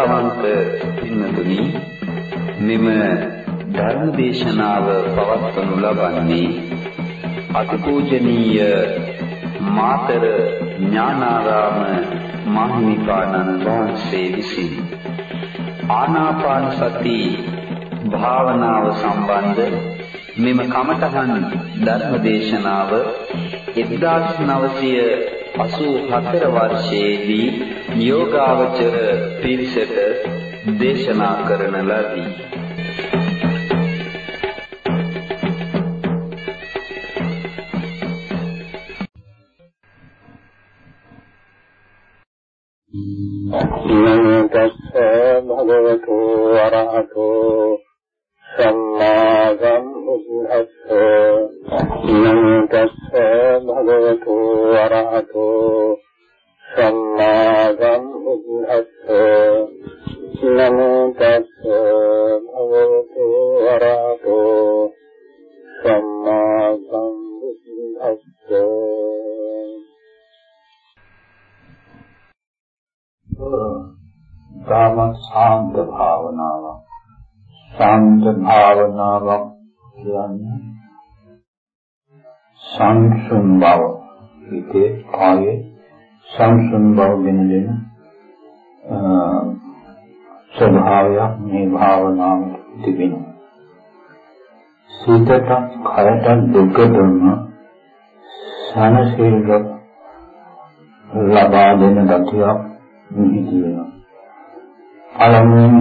ශ්‍රද්ධාවන්ත පින්තුනි මෙම ධර්ම දේශනාව පවත්වනු ලබන්නේ අතිපූජනීය මාතර ඥානාරාම මහිමිපාණන් වහන්සේ විසින්. ආනාපාන සති භාවනාව සම්බන්ධ මෙම කමඨහන් ධර්ම දේශනාව 1984 වර්ෂයේදී යෝගාවචර පිරිසට දේශනා කරන ලදී.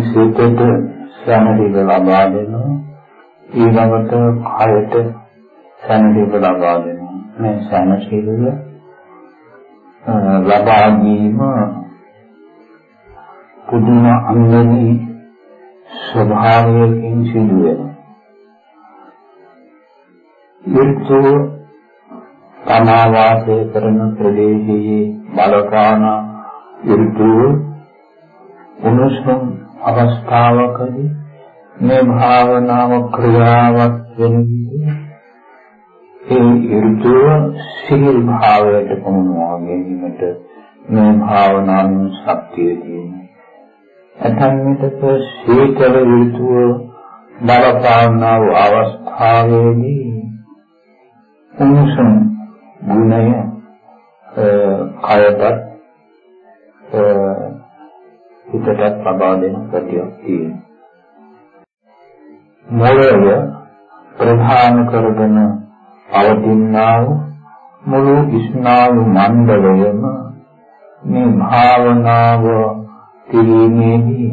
සිතට සැනසීම ලබා දෙනවා. ඊළඟට කයට සැනසීම ලබා දෙනවා. මේ සැනසීම ලබා ගැනීම පුදුම අංගනී ස්වභාවයෙන් සිදු වෙනවා. ඊර්ෂ්‍ව තමා වාසය කරන ප්‍රදේශයේ බලපානා ඍතුව උණුසුම් අවස්ථාවකදී මේ භාවනාව ක්‍රියාවක් වෙන ඒ ඍතුව සිහිල් භාවයට පමුණවා ගැනීමට මේ භාවනාවෙන් ශක්තිය තියෙනවා. ඇතන් විටක සීතල ඍතුව බලපානා වූ අවස්ථාවේදී උණුසුම් ගුණය කයපත් හිතටත් ලබා දෙන ගතියක් තියෙනවා. මොළය ප්‍රධාන කරගෙන පවතිනා වූ මුළු ස්නායු මණ්ඩලයම මේ භාවනාව කිරීමේදී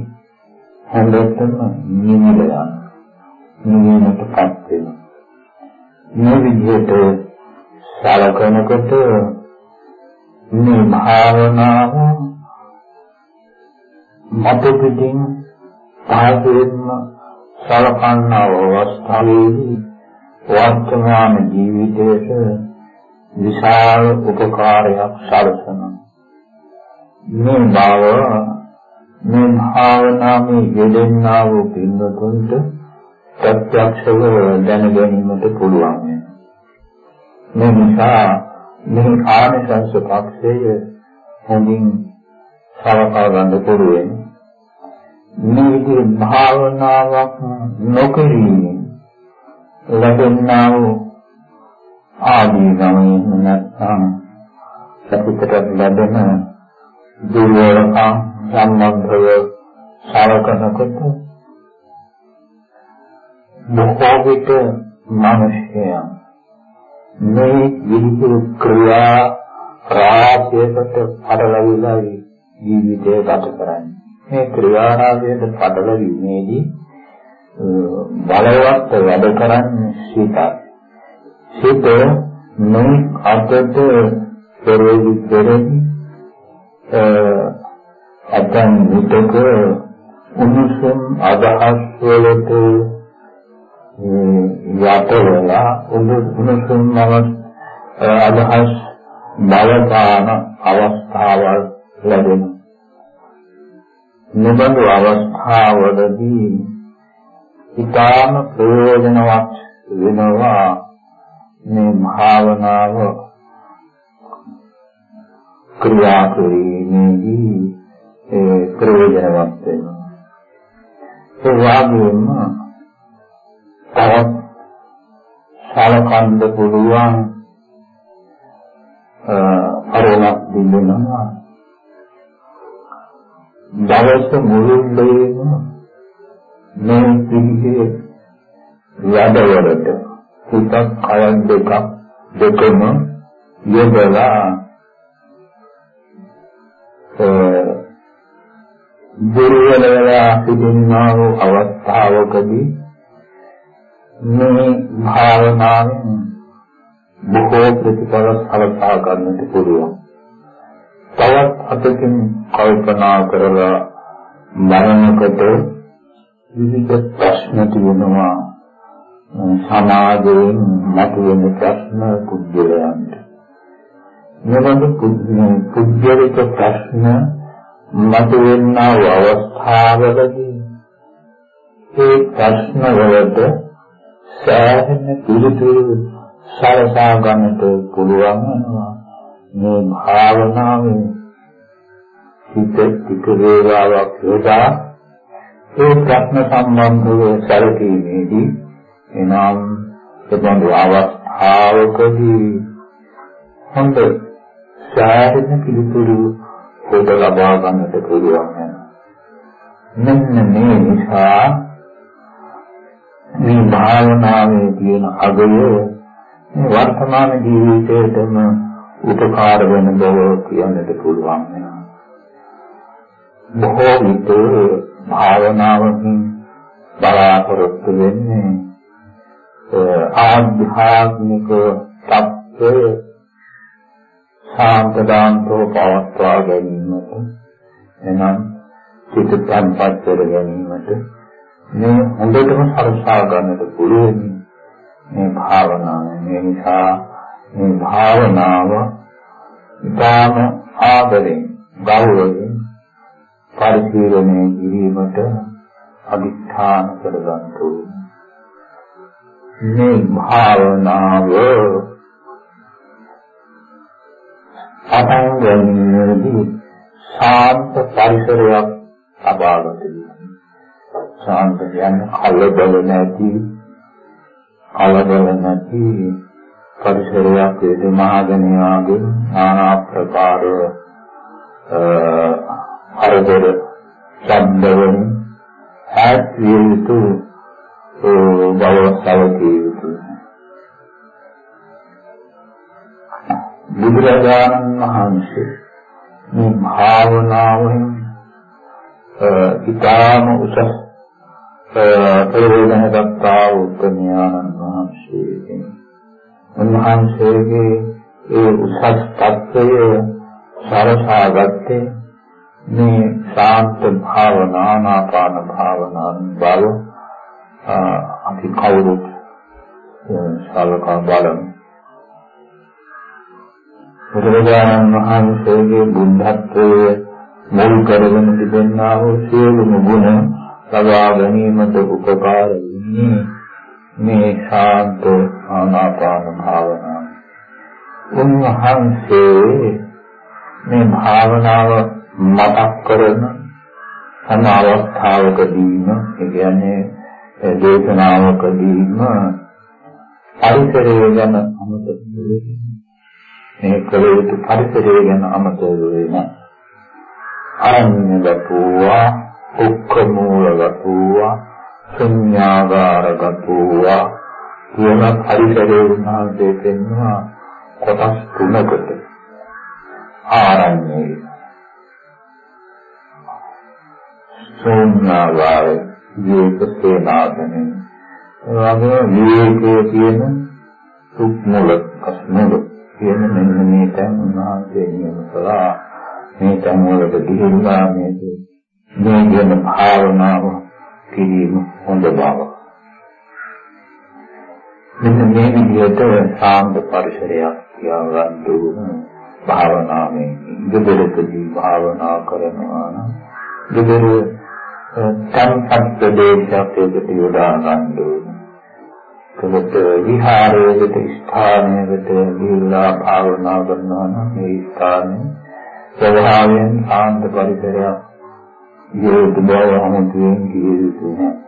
හොඳටම නිමිල යන නිවීමටපත් වෙනවා. මේ විදිහට සලකනකොට මේ භාවනාව මත පිටින් පහසෙන්න සලකන අවස්ථාවේදී වර්තමාන ජීවිතයට විශාල උපකාරයක් සැලසෙනවා. මේ බව මේ භාවනාවේ යෙදෙන්නා වූ පින්වතුන්ට ප්‍රත්‍යක්ෂව දැන ගැනීමට පුළුවන්. මේ නිසා මේ ආනිසංස පක්ෂය හොඳින් සලකා ගන්න පුළුවන්. මේ විදිහේ භාවනාවක් නොකිරීමෙන් ලැබෙනා වූ ආදීනමය නැත්නම් සතිපට ලැබෙන දුර්වලකම් සම්බන්ධව සලකනකොට බොහෝ විට මිනිසයන් මේ විවිධ ක්‍රියා රාශියකට පටලවිලා ජීවිතය ගත කරන්නේ. මේ ක්‍රියා රාශියට පටලවීමේදී බලවත් වැඩ කරන්නේ සිතයි. සිත මේ අතට පෙරෙදි පෙරෙදි අතන් විතක උණුසුම් අදහස් වලට යට වෙලා උණුසුම් අදහස් බලපාන අවස්ථාවල් ලැබෙනවා. මෙබඳු අවස්ථාවලදී ඊටාම ප්‍රයෝජනවත් වෙනවා මේ භාවනාව ක්‍රියා කිරීමේදී ඒ ප්‍රයෝජනවත් වෙනවා. ඒ වගේම තවත් සලකන්න පුළුවන් අරමුණක් දෙන්නවා. දවස මුළුල්ලේම මේ පිළිගේ වැඩවලට හිතක් කයන් දෙකක් දෙකම යොදලා දුර්වල වෙලා සිටිනා වූ අවස්ථාවකදී මේ භාවනාවෙන් බොහෝ ප්‍රතිඵල සලසා ගන්නට පුළුවන්. තවත් අතකින් කල්පනා කරලා මරණකට විවිධ ප්‍රශ්න තියෙනවා සමාජයෙන් මතුවෙන ප්‍රශ්න පුද්ගලයන්ට. මෙවැනි පුද්ගලික ප්‍රශ්න මතුවෙනා අවස්ථාවලදී ඒ ප්‍රශ්න වලට සෑහෙන පිළිතුරු සලසා ගන්නට පුළුවන් වෙනවා මේ භාවනාවේ හිත ටික වේලාවක් යොදා ඒ ප්‍රශ්න සම්බන්ධව සැලකීමේදී එනම් එබඳු අවස්ථාවකදී හොඳ සෑහෙන පිළිතුරු පොත ලබා ගන්නට පුළුවන් වෙනවා. මෙන්න මේ නිසා මේ භාවනාවේ තියෙන අගය මේ වර්තමාන ජීවිතයටම උපකාර වෙන බව කියන්නට පුළුවන් වෙනවා. බොහෝ විට භාවනාවකින් බලාපොරොත්තු වෙන්නේ ආධ්‍යාත්මික තත්ත්වය සාන්තදාන්තව පවත්වා ගැනීමට එනම් චිත්ත සංපත් කර ගැනීමට මේ හොඳටම සරසා ගන්නට පුළුවන් මේ භාවනාව. මේ නිසා මේ භාවනාව ඉතාම ආදරෙන් ගෞරවයෙන් පරිශීලනය කිරීමට අදිස්ථාන කරගන්න ඕනේ. මේ භාවනාව පටන් ගැනීමේදී ශාන්ත පරිසරයක් ලබා ගන්න ශාන්ත කියන්නේ කලබල නැති කලබල නැති පරිසරයක් දෙමහාගණයාගේ নানা ආකාර අරදර ශබ්දවලින් ඈත් විය යුතු බවසවතිය යුතු. බුදුරජාණන් වහන්සේ මේ භාවනාවෙන් ඊටාම උසස් ප්‍රයෝජන දක්වා උත්තරඥානන් වහන්සේ උන්වහන්සේගේ ඒ උසස් තත්ත්වය සරසාගත්තේ මේ ශාන්ත භාවනා නාපාන භාවනාන් බව අපි කවුරුත් සලකා බලමු. බුදුරජාණන් වහන්සේගේ බුද්ධත්වයේ මුල් කරගෙන තිබෙනා වූ සියලුම ගුණ ලබා ගැනීමට උපකාර වෙන්නේ මේ ශාන්ත ආනාපාන භාවනාව. උන්වහන්සේ මේ භාවනාව මතක් කරන හැම අවස්ථාවකදීම ඒ කියන්නේ දේශනාවකදීම පරිසරය ගැන අමතක වෙන්නේ මේ කළ යුතු පරිසරය ගැන අමතක වෙන්නේ අරන්නේ ලැබුවා උක්කමූලගතෝවා ශුන්‍යාගාරගතෝවා කියන පරිසරයේ උන්වහන්සේ පෙන්වනවා කොටස් තුනකට ආරණ්‍යය ශුන්‍යාගාරය විවේකසේනාසනෙ එවගේ විවේකයේ තියෙන සුක්මල අස්මල කියන මෙන්න මේ තැන් උන්වහන්සේ නියම කළා. මේ තැන් වලට ගිහිල්ලා මේක මේ කියන භාවනාව කිරීම හොඳ බව. මෙන්න මේ විදිහට සාන්ත පරිසරයක් තියාගන්න ඕන භාවනාවෙන් ඉදිරියටදී භාවනා කරනවා නම් ඉදිරිය සංසප්ත දේශයකට යොදා ගන්න ඕන. ඒකට විහාරයකට ස්ථානයකට ගිහිල්ලා භාවනා කරනවා නම් මේ ස්ථානයේ ස්වභාවයෙන් සාන්ත පරිසරයක් යොදු බව අමුතුවෙන් කිය යුතු නැහැ.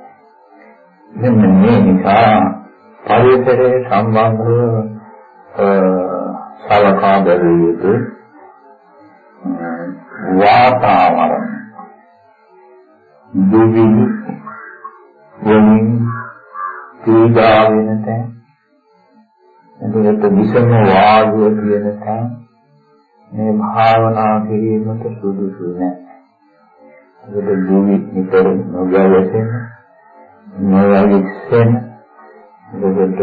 මෙන්න මේ නිසා පරිසරයේ සම්බන්ධව සලකා බැලිය යුතු වාතාවරණ දුවිලි වලින් පීඩා වෙන තැන් එතකොට විසම වාගුව කියන තැන් මේ භාවනා කිරීමට සුදුසු නැහැ. ඒකට දුවි නිතර නොගැලපෙන නොයවිස්සෙන එතකොට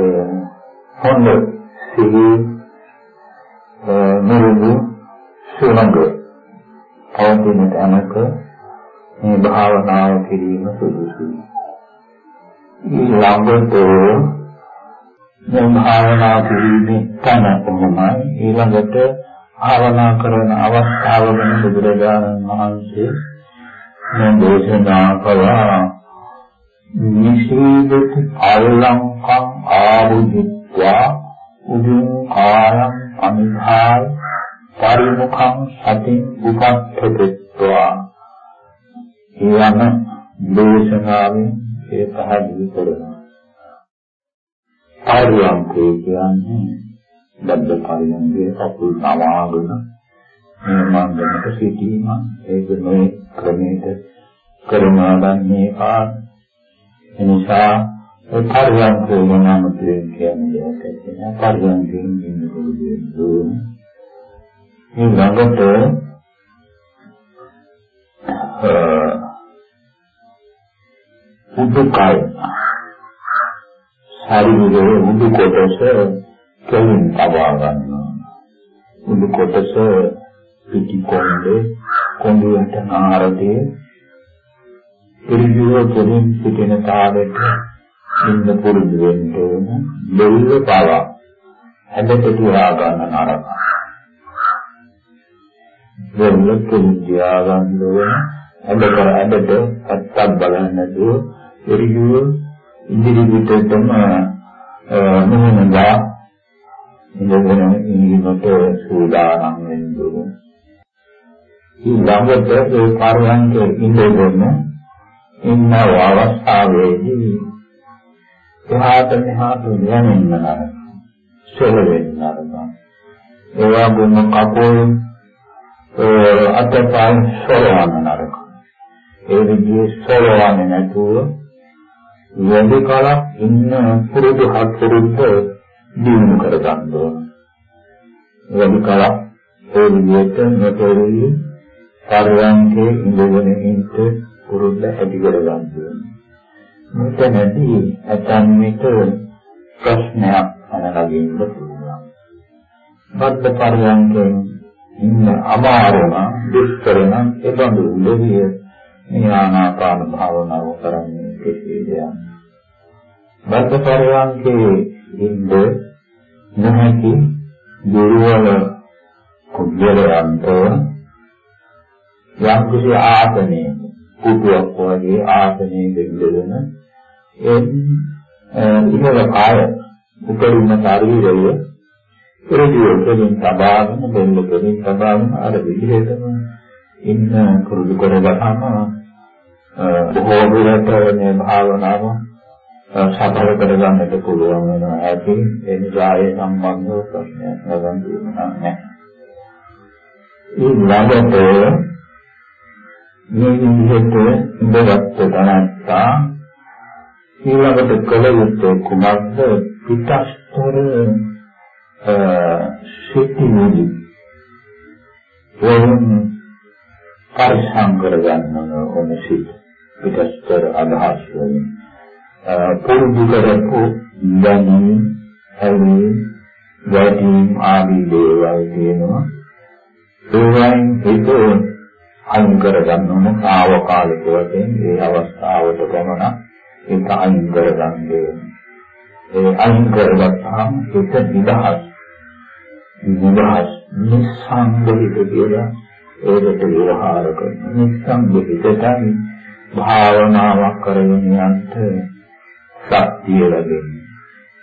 හොඳ සිහි මුරුදු සුණඟ පවතින තැනක මේ භාවනාව කිරීම සුදුසුයි. ඊළඟට මේ භාවනා කිරීමේ තන කොහොමයි ඊළඟට භාවනා කරන අවස්ථාව ගැන බුදුරජාණන් වහන්සේ මේ දේශනා කළා නිසීදති අල්ලංකං ආවුදිත්වා උදුං කායං අනිධාය පරිමුඛං සතින් උපත්ථිතत्वा ඊයන දේශනාවෙන් ඒ පහදි කරනවා. ආර්යංකේ කියන්නේ බද්ද පරිණංගේ කපුල් සමාගෙන මේ මන්දමට සිටීම. ඒක මේ ක්‍රමයට කරනවා නම් මේ පාන එනිසා ඒ පරිවර්තන මොනවාම කියන්නේ කියන්නේ පරිවර්තන ඉන්න පුළුවන් මේ ළඟට උදුකය ශරීරයේ උදු කොටස කෙලින් තබා ගන්නවා. උදු කොටස පිටි කොණ්ඩේ කොණ්ඩේට නාරදේ පිළිවිව කෙලින් සිටින තාලෙට ඉන්න පුරුදු වෙන්න ඕන. දෙල්ල පවා හැදට තියා ගන්න නරක. දෙල්ල කෙලින් තියා ගන්න ඕන. හැදට හැදට අත්තක් බලන්න නැතුව පිළිවිව ඉදිරි පිටටම මොනවාද ඉඳගෙන ඉන්නකොට සූදානම් වෙන්න ඕන. ඊළඟට ඒ පරයන්කේ ඉඳගෙන ඉන්න අවස්ථාවේදී එහාට මෙහාට යමින් නරක සෙලවෙන්න නරක ඒවා ගොම කපෝල් අතපයින් සොරවන්න නරක. ඒ විදිහේ සොරවන්නේ නැතුව වැඩි කාලක් ඉන්න පුරුදු හත්පුරුද්ද දිනු කර ගන්න ඕන. වැඩි කාලක් ඒ විදිහට නොතේරෙන්නේ පරයන්කේ ඉඳගෙන ඉන්න පුරුද්ද ඇති කර ගන්න ඕනේ. මෙතනදී ඇතන් විට ප්‍රශ්නයක් අනලගින්න පුළුවන්. බද්ධ පරයන්කෙන් ඉන්න අමාරුම දුෂ්කරණ එබඳු දෙවිය මේ ආනාපාන භාවනාව කරන්නේ කෙසේද යන්නේ. බද්ධ පරයන්කේ ඉන්න නැති දුර්වල කුද්දලයන්ට යම් කිසි ආසනයක කුඩුවක් වගේ ආසනයේ දෙවිදෙන ඒ ඉහළ කාය උපරිම ශරීරය ඉරිදියෙන් තබාගෙන දෙන්න දෙමින් තබාගෙන අර විදිහටම ඉන්න කුරුදු කරගහම බොහෝ දුරට මේ භාවනාව සඵල කරගන්නට පුළුවන් වෙනවා ඇති ඒ නිසා ඒ සම්බන්ධව ප්‍රශ්නයක් නගන් දුන්නා නැහැ. ඒ ළඟට මේ විදිහට ඉඳගත් තනත්තා. ඊළඟට කළ යුත්තේ කුමක්ද? පිටස්තර සිටිනදී වොන් පරිසම් කරගන්න ඕන සිට පිටස්තර අදහස් වලින්. පුරුදු කරපු දැනීම් හැවී වැඩිම ආදී දේවල් තියෙනවා. ඒවයින් හිතේ අයින් කරගන්න ඕන සාවකාලික වශයෙන් මේ අවස්ථාවට පමණ ඒක අයින් කරගන්න. ඒ අයින් කරගත්තාම ඒක නිදහස් නිදහස් නිස්සංගිත කියලා ඒකට විවහාර කරන නිස්සංගිතයි භාවනාවක් කරගෙන යන්න ශක්තිය ලැබෙන්නේ.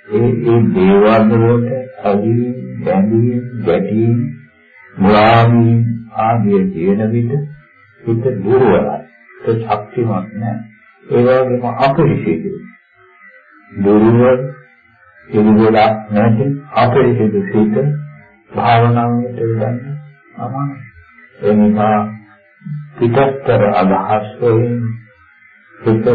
ඒ ඒ දේවල් වලට අදී බැඳී ගැටි මුලාවී ආදී තියෙන විට හිත දුර්වලයි. ශක්තිමත් නැහැ. ඒ වගේම අපිරිසිදු. දුර්වල පිළිවෙලක් නැති අපිරිසිදු සිත භාවනාවට යොදන්න අමාරුයි. ඒ නිසා පිටස්තර අදහස් වලින් හිත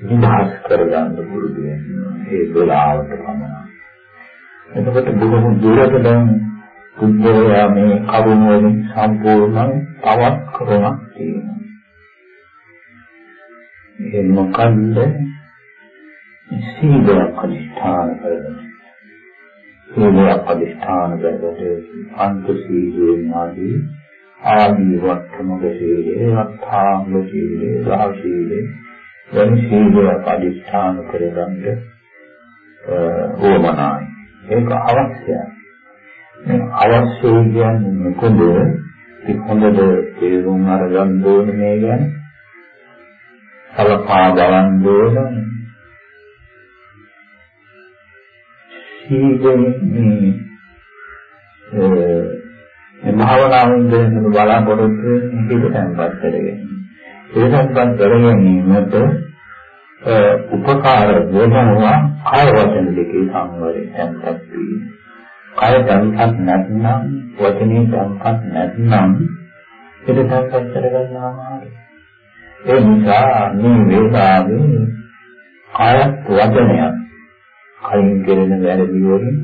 නිදහස් කරගන්න පුරුදු වෙනවා. ඒ වෙලාවට පමණ. එතකොට බොහොම දුරට දැන් බුද්ධයා මේ කරුණ වලින් සම්පූර්ණ තවත් කරුණක් තියෙනවා. ඒ මොකන්ද? සීලයක් අධිෂ්ඨාන කරගන්න. සීලයක් අධිෂ්ඨාන කරගන්න අන්ත සීලයෙන් ආදී ආදී වත්තමක සීලේ, අත්ථාංග සීලේ, දහ සීලේ වෙන සීලයක් අධිෂ්ඨාන කරගන්න ඕමනායි. ඒක අවශ්‍යයි. මේ අවශ්‍ය කියන්නේ මොකද? ඒක හොඳට තේරුම් අරගන්න ඕනේ මේ ගැන. සලකා බලන්න ඕනේ. සීලෙන්නේ ඒ භාවනාවෙන් දෙන්න බලාපොරොත්තු වෙන හිත තැන්පත් කරගෙන. ඒ තැන්පත් කරගැනීමට උපකාර වෙනවා කාය වචන දෙකේ සංවරය තැන්පත් වීම. කය තැන්පත් නැත්නම් වචනේ තැන්පත් නැත්නම් ඒක තැන්පත් කරගන්න අමාරුයි. ඒ නිසා මේ වේදාවේ කායත් වචනයක් කයින් කෙරෙන වැරදි වලින්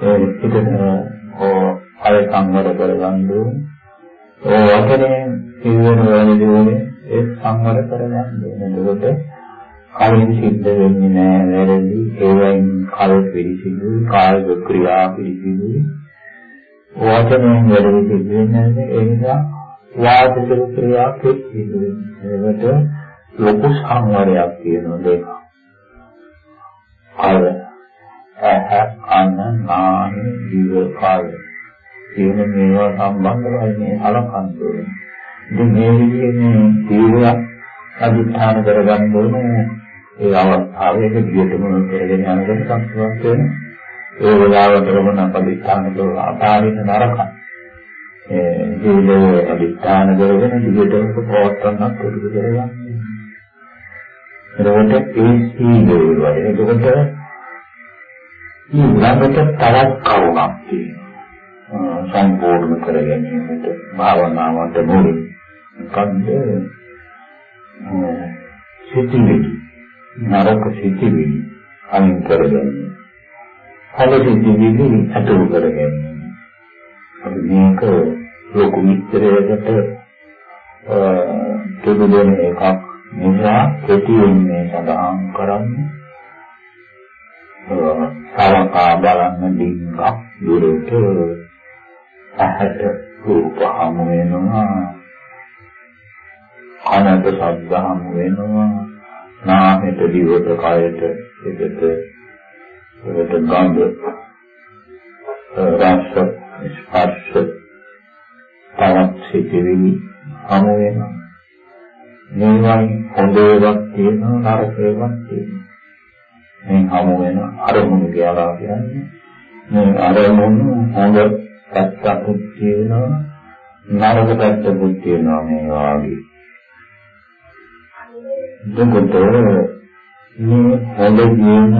ඒ පිටත ඕ අය සංවර කරගන්න ඕනේ. ඒ වචනේ කියන වැරදි වලින් ඒ සංවර කරගන්න ඕනේ. එතකොට කලින් සිද්ධ වෙන්නේ නැහැ වැරදි. ඒවෙන් කල් පිළිසිදු කායික ක්‍රියා පිළිසිදු. වචනයෙන් වැරදි සිද්ධ වෙන්නේ නැහැ ඒ නිසා වාචික ක්‍රියා පිළිසිදු ඒකට ලොකු සංවරයක් තියෙනවා දෙක. අර ඇහ කන නාසය දිව කය. කියන මේවා සම්බන්ධවයි මේ අලකන්තේ. ඉතින් මේ විදිහේ මේ තීරයක් අධිෂ්ඨාන කරගන්න ඕනේ. ඒ අවස්ථාවේක දියටම කරගෙන යනකොට සංස්කෘත වෙන ඒ වෙලාවටම අපදිස්ථාන කරලා අපාරිත නරකයි. ඒ ජීවිතේ අදිස්ථාන කරගෙන දිගටම පවත්වන්නත් පුරුදු කරගන්න. එතකොට ඒ සීලේ වල එතකොට ඊළඟට තවත් කරුණක් තියෙනවා. සම්පූර්ණ කර ගැනීමට භාවනාවට මුලින් මොකද්ද? සිතිවිලි නරක සිතිවිලි අයින් කරගන්න. හොඳ සිතිවිලි අතුරු කරගන්න. අපි මේක ලොකු මිත්‍රයකට තුඩු දෙන එකක් නිසා කෙටියෙන් මේ සඳහන් කරන්නේ. සලකා බලන්න දින්ගක් දුරට ඇහැට රූප හමු වෙනවා කනට ශබ්ද හමු වෙනවා නාමයට දිවට කයට එකට එකට ගන්ධ රස ස්පර්ශ තවත් සිතිවිලි හමු වෙනවා. මේවයි හොඳ ඒවාක් තියෙනවා නරක ඒවාක් තියෙනවා. මේ හමු වෙන අරමුණු කියලා කියන්නේ මේ අරමුණු හොඳ පැත්තකුත් තියෙනවා නරක පැත්තකුත් තියෙනවා මේ වාගේ. එතකොට මේ හොඳ කියන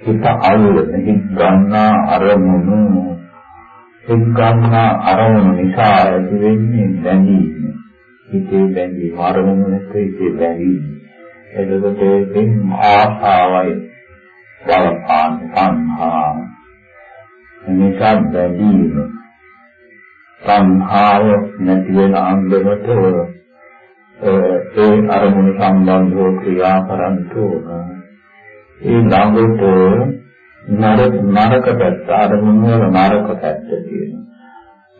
හිත අල්ලන හිත ගන්නා අරමුණු හිත ගන්නා අරමුණු නිසා ඇති වෙන්නේ බැඳීම. හිතේ බැඳීම අරමුණු නැත්නම් හිතේ බැඳීම. එතකොට ඒකෙන් ආසාවයි බලපාන සංහා නිසා බැඳීම. සංහාව නැති වෙන අන්දමට ඒ අරමුණු සම්බන්ධව ක්‍රියා කරන්ට ඕන. ඒ ළඟට නරක නරක පැත්ත අරමුණු වල නරක පැත්ත තියෙනවා.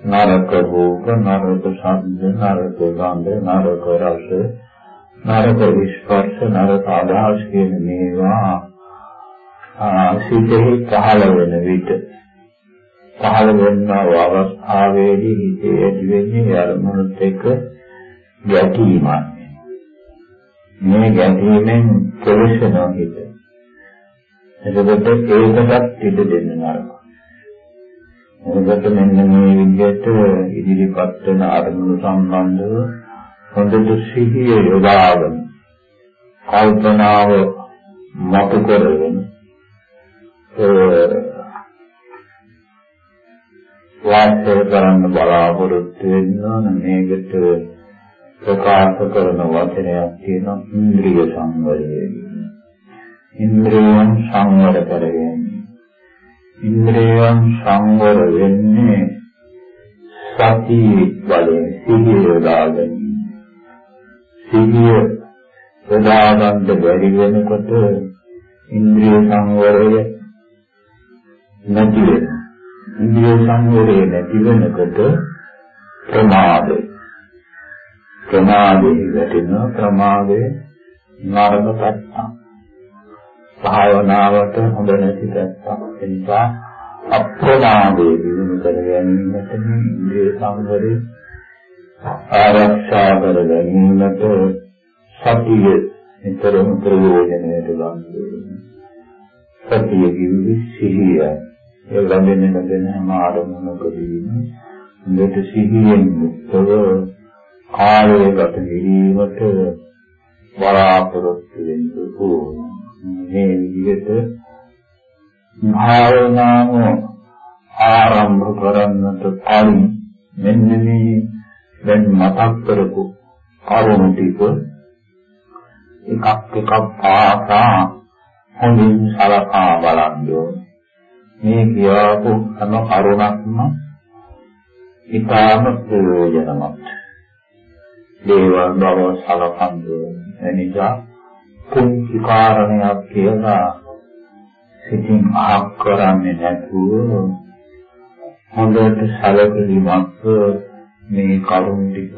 නරක රූප, නරක ශබ්ද, නරක ගන්ධ, නරක රස, නරක ස්පර්ශ, නරක අදහස් කියන මේවා සිතෙහි පහළ වෙන විට පහළ වෙනා අවස්ථාවේදී හිතේ ඇති වෙන්නේ අරමුණුත් එක්ක ගැටීමක්. මේ ගැටීමෙන් කෙලෙසනවා හිත. එතකොට ඒකටත් ඉඩ දෙන්න නරකයි. එතකොට මෙන්න මේ විදිහට ඉදිරිපත් වෙන අරමුණු සම්බන්ධව හොඳට සිහිය යොදාගෙන කල්පනාව මතු කරගෙන වාසය කරන්න බලාපොරොත්තු වෙනවා මේකට ප්‍රකාශ කරන වචනයක් තියෙනවා ඉන්ද්‍රිය සංවරය ඉන්ද්‍රියන් සංවර කරගෙන. ඉන්ද්‍රියන් සංවර වෙන්නේ සති බලයෙන් සිහිය යොදාගෙන සිහිය යොදාගන්න බැරි වෙනකොට ඉන්ද්‍රිය සංවරය නැති වෙනවා. ඉන්ද්‍රිය සංවරය නැති වෙනකොට ප්‍රමාදය. ප්‍රමාදේ වැටෙනවා ප්‍රමාදේ නරක පැත්තක්. භාවනාවට හොඳ නැති පැත්තක්. ඒ නිසා අප්‍රමාදයේ දිනු කර ගැනීමට ඉන්ද්‍රිය සංවරය ආරක්ෂා කර ගැනීමට සතිය නිතරම ප්‍රයෝජනයට ගන්න සතිය කිව්වේ සිහිය. ඒ ළඟෙන ළඟෙන හැම ආරමුණකදීම හොඳට සිහියෙන් යුක්තව කාලය ගත කිරීමට බලාපොරොත්තු වෙන්න ඕන. මේ විදිහට භාවනාව ආරම්භ කරන්නට කලින් මෙන්න මේ දැන් මතක් කරපු කරුණු ටික එකක් එකක් පාසා හොඳින් සලකා බලන්න ඕනේ. මේ කියවපු හැම කරුණක්ම ඊටාම ප්‍රයෝජනවත්. දේවල් බව සලකන්නේ එනිසා කුංචි කාරණයක් කියලා සිතින් අහක් කරන්නේ නැතුව හොඳට සැලකිලිමත් මේ කරුණ ටික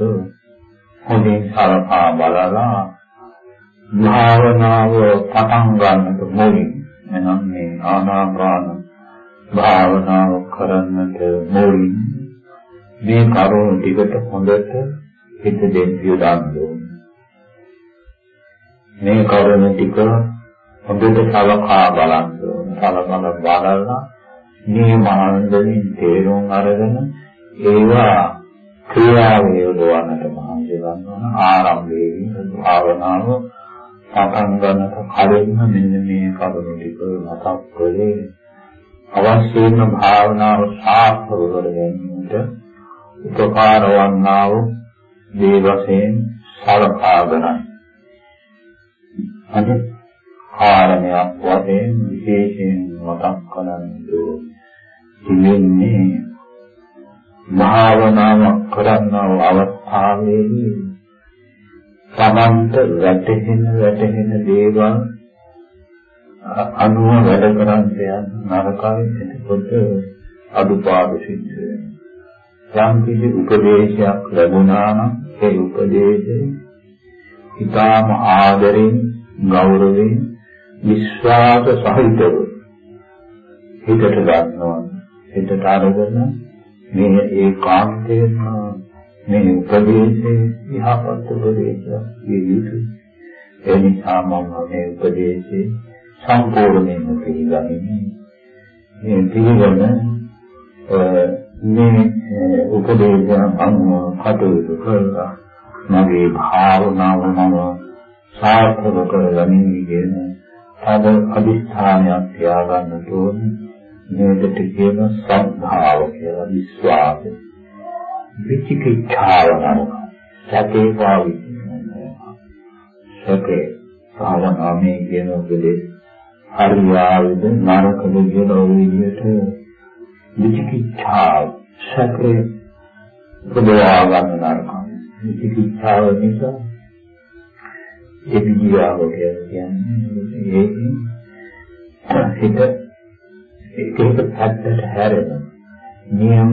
හොඳින් සලකා බලලා භාවනාව පටන් ගන්නට මුලින් එනම් මේ ආනාපාන භාවනාව කරන්නට මුලින් මේ කරුණ ටිකට හොඳට හිත දෙන්න යොදන්න ඕනේ. මේ කරුණ ටික හොඳට සලකා බලන්න ඕනේ. සලකන බලලා මේ මානන්දමින් තේරුම් අරගෙන ඒවා ක්‍රියාවේ යොදවන්නට මහන්සි ගන්නවා ආරම්භයේදී භාවනාව පටන් ගන්නට කලින්ම මෙන්න මේ කරුණ ටික මතක් කරේ අවශ්‍යම භාවනාව සාර්ථක කර ගැනීමට උපකාර වන්නා වූ දේ වශයෙන් සලකාගෙනයි. අද කාරණයක් වශයෙන් විශේෂයෙන් මතක් කරන්නේ ඉන්නේ භාවනාවක් කරන්නව අවස්ථාවේදී තමන්ට වැටහෙන වැටහෙන දේවල් අනුව වැඩ කරන්න යන නරකයි එතකොට අඩුපාඩු සිද්ධ වෙනවා. යම් කිසි උපදේශයක් ලැබුණා නම් ඒ උපදේශය ඊටාම ආදරෙන් ගෞරවයෙන් විශ්වාස සහිතව හිතට ගන්නවා. හිතට අරගෙන මේ ඒකාන්තයෙන්ම මේ උපදේශයේ යහපත් උපදේශයක් විය යුතුයි. ඒ නිසා මම මේ උපදේශේ සම්පූර්ණයෙන්ම පිළිගන්නේ මේ පිළිගන්න මේ උපදේශයන් අනුව කටයුතු කරලා මගේ භාවනාව මම සාර්ථක කරගනිමි කියන තද අදිස්ථානයක් තියාගන්න ඕනේ. මේකට කියන සද්ධාව කියලා විශ්වාසය. විචිකිච්ඡාව නම සැකේ පාවිච්චි සැකේ භාවනාවේ කියන උපදේශ හරියාවද නරකද කියන ඔය විදිහට විචිකිච්ඡාව සැකේ උපදවා ගන්න නරකයි. විචිකිච්ඡාව නිසා ඒ විදියාව කියන්නේ ඒකෙන් හිත ඒකේ පැත්තට හැරෙන නියම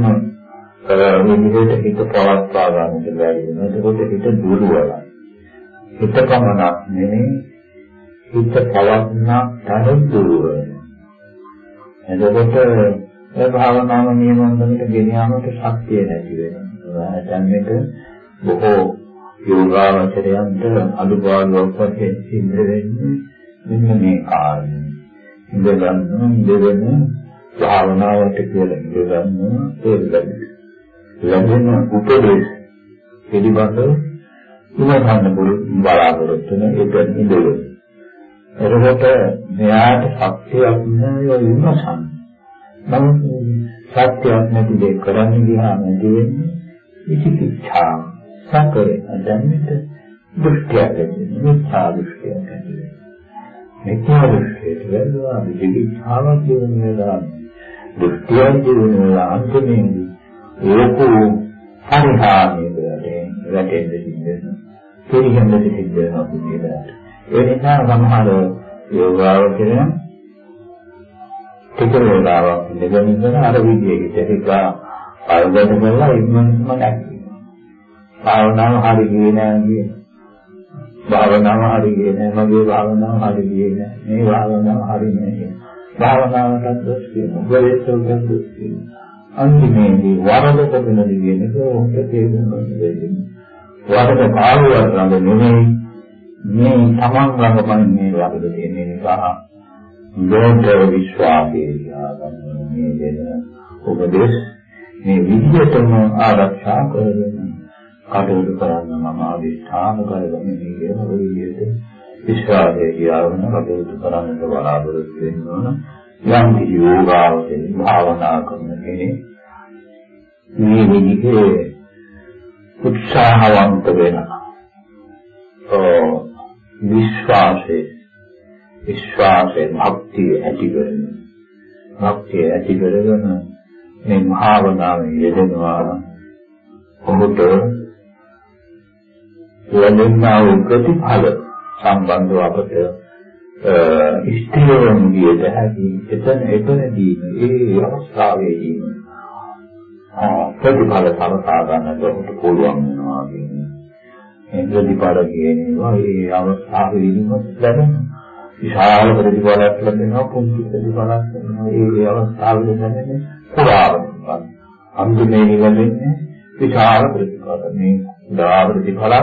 විදිහට හිත පවත්වා ගන්න බැරි වෙනවා. එතකොට හිත දුර්වලයි. හිත පමණක් නෙමෙයි හිත පවත්නා තරම් දුර්වලයි. එතකොට ඒ භාවනාව නියමවන්තකට ගෙන යාමට ශක්තිය නැති වෙනවා. දැන් මේක බොහෝ යෝගාවචරයන්ට අනුභවයක් වශයෙන් සිද්ධ වෙන්නේ මෙන්න මේ කාරණේ. ඉඳගන්න ඉඳගෙන භාවනාවට කියලා ඉඳගන්න ඒ ලැබෙන උපදේශ පිළිබඳව ඉවහන්න බලාපොරොත්තු වෙන එක ඉඳලා. එතකොට මෙයාට ශක්තියක් නෑ විමසන්න. නමුත් සත්‍යයක් නැති දෙයක් කරන්න ගියාම ඇති වෙන්නේ විචිකිච්ඡා සැකේ අදන්නට දෘෂ්ටියක් ඇති මිත්‍යා දෘෂ්ටියක් ඇති මිත්‍යා දෘෂ්ටියට වැළුවා විචිකිච්ඡාවක් දිනු වෙනවා දෘෂ්ටියක් දිනු වෙනවා අන්තිමේදී ඒකෝ පරිහානියට වැටෙන්න සිද්ධ වෙනවා. පිළිගන්න සිද්ධ වෙනවා කියලා. ඒ නිසා සමහර යෝගාවචරයන් ටික වේලාවක් ඉඳගෙන ඉඳලා අර විදිහට ටිකා අරගෙන කරලා ඉක්මනටම නැගිටිනවා. භාවනාව හරි ගියේ නෑ කියන. භාවනාව හරි ගියේ නෑ මගේ භාවනාව හරි ගියේ නෑ. මේ භාවනාව හරි නෑ. භාවනාවට දොස් කියනවා. ගලේසෝට දොස් කියනවා. අන්තිමේදී වරද කරන දිගේනක ඔහුට තේරුම් ගන්න දෙන්නේ. වරද කාලයක් ළඟ නෙමෙයි මේ තමන් ළඟම මේ වරද තියෙන නිසා ලෝක විශ්වාසයේ ආගම මේ දෙන උපදේශ මේ විද්‍යතම ආරක්ෂා කරගෙන කටයුතු කරන්න මම අධිෂ්ඨාන කරගෙන මේ කියන විදිහට විශ්වාසයේ කියවන කටයුතු කරන්නට බලාපොරොත්තු වෙන්න ඕන. යම් කිසි යෝගාවචරී භාවනා කරන කෙනෙක් මේ විදිහේ උත්සාහවන්ත වෙන ඕ විශ්වාසයේ විශ්වාසයේ භක්තිය ඇති කරගෙන භක්තිය ඇති කරගෙන මේ භාවනාවේ යෙදෙනවා. ඔහුට ලැබෙනා වූ ප්‍රතිඵල සම්බන්ධව අපට ඉස්තිරවම ගියට හැකි එතන එතනදී ඒ අවස්ථාවේදී ප්‍රතිඵල සලසා ගන්නට ඔහුට පුළුවන් වෙනවා කියන්නේ මේ ප්‍රතිඵල කියනවා ඒ අවස්ථාවේදීම ලැබෙනවා විශාල ප්‍රතිඵලයක් ලැබෙනවා පුංචි ප්‍රතිඵලයක් ලැබෙනවා. ඒ අවස්ථාවේදී දැනෙන්නේ පුරාවන අන්තිමේ ලැබෙන්නේ විශාල ප්‍රතිඵල. මේ දා ප්‍රතිඵල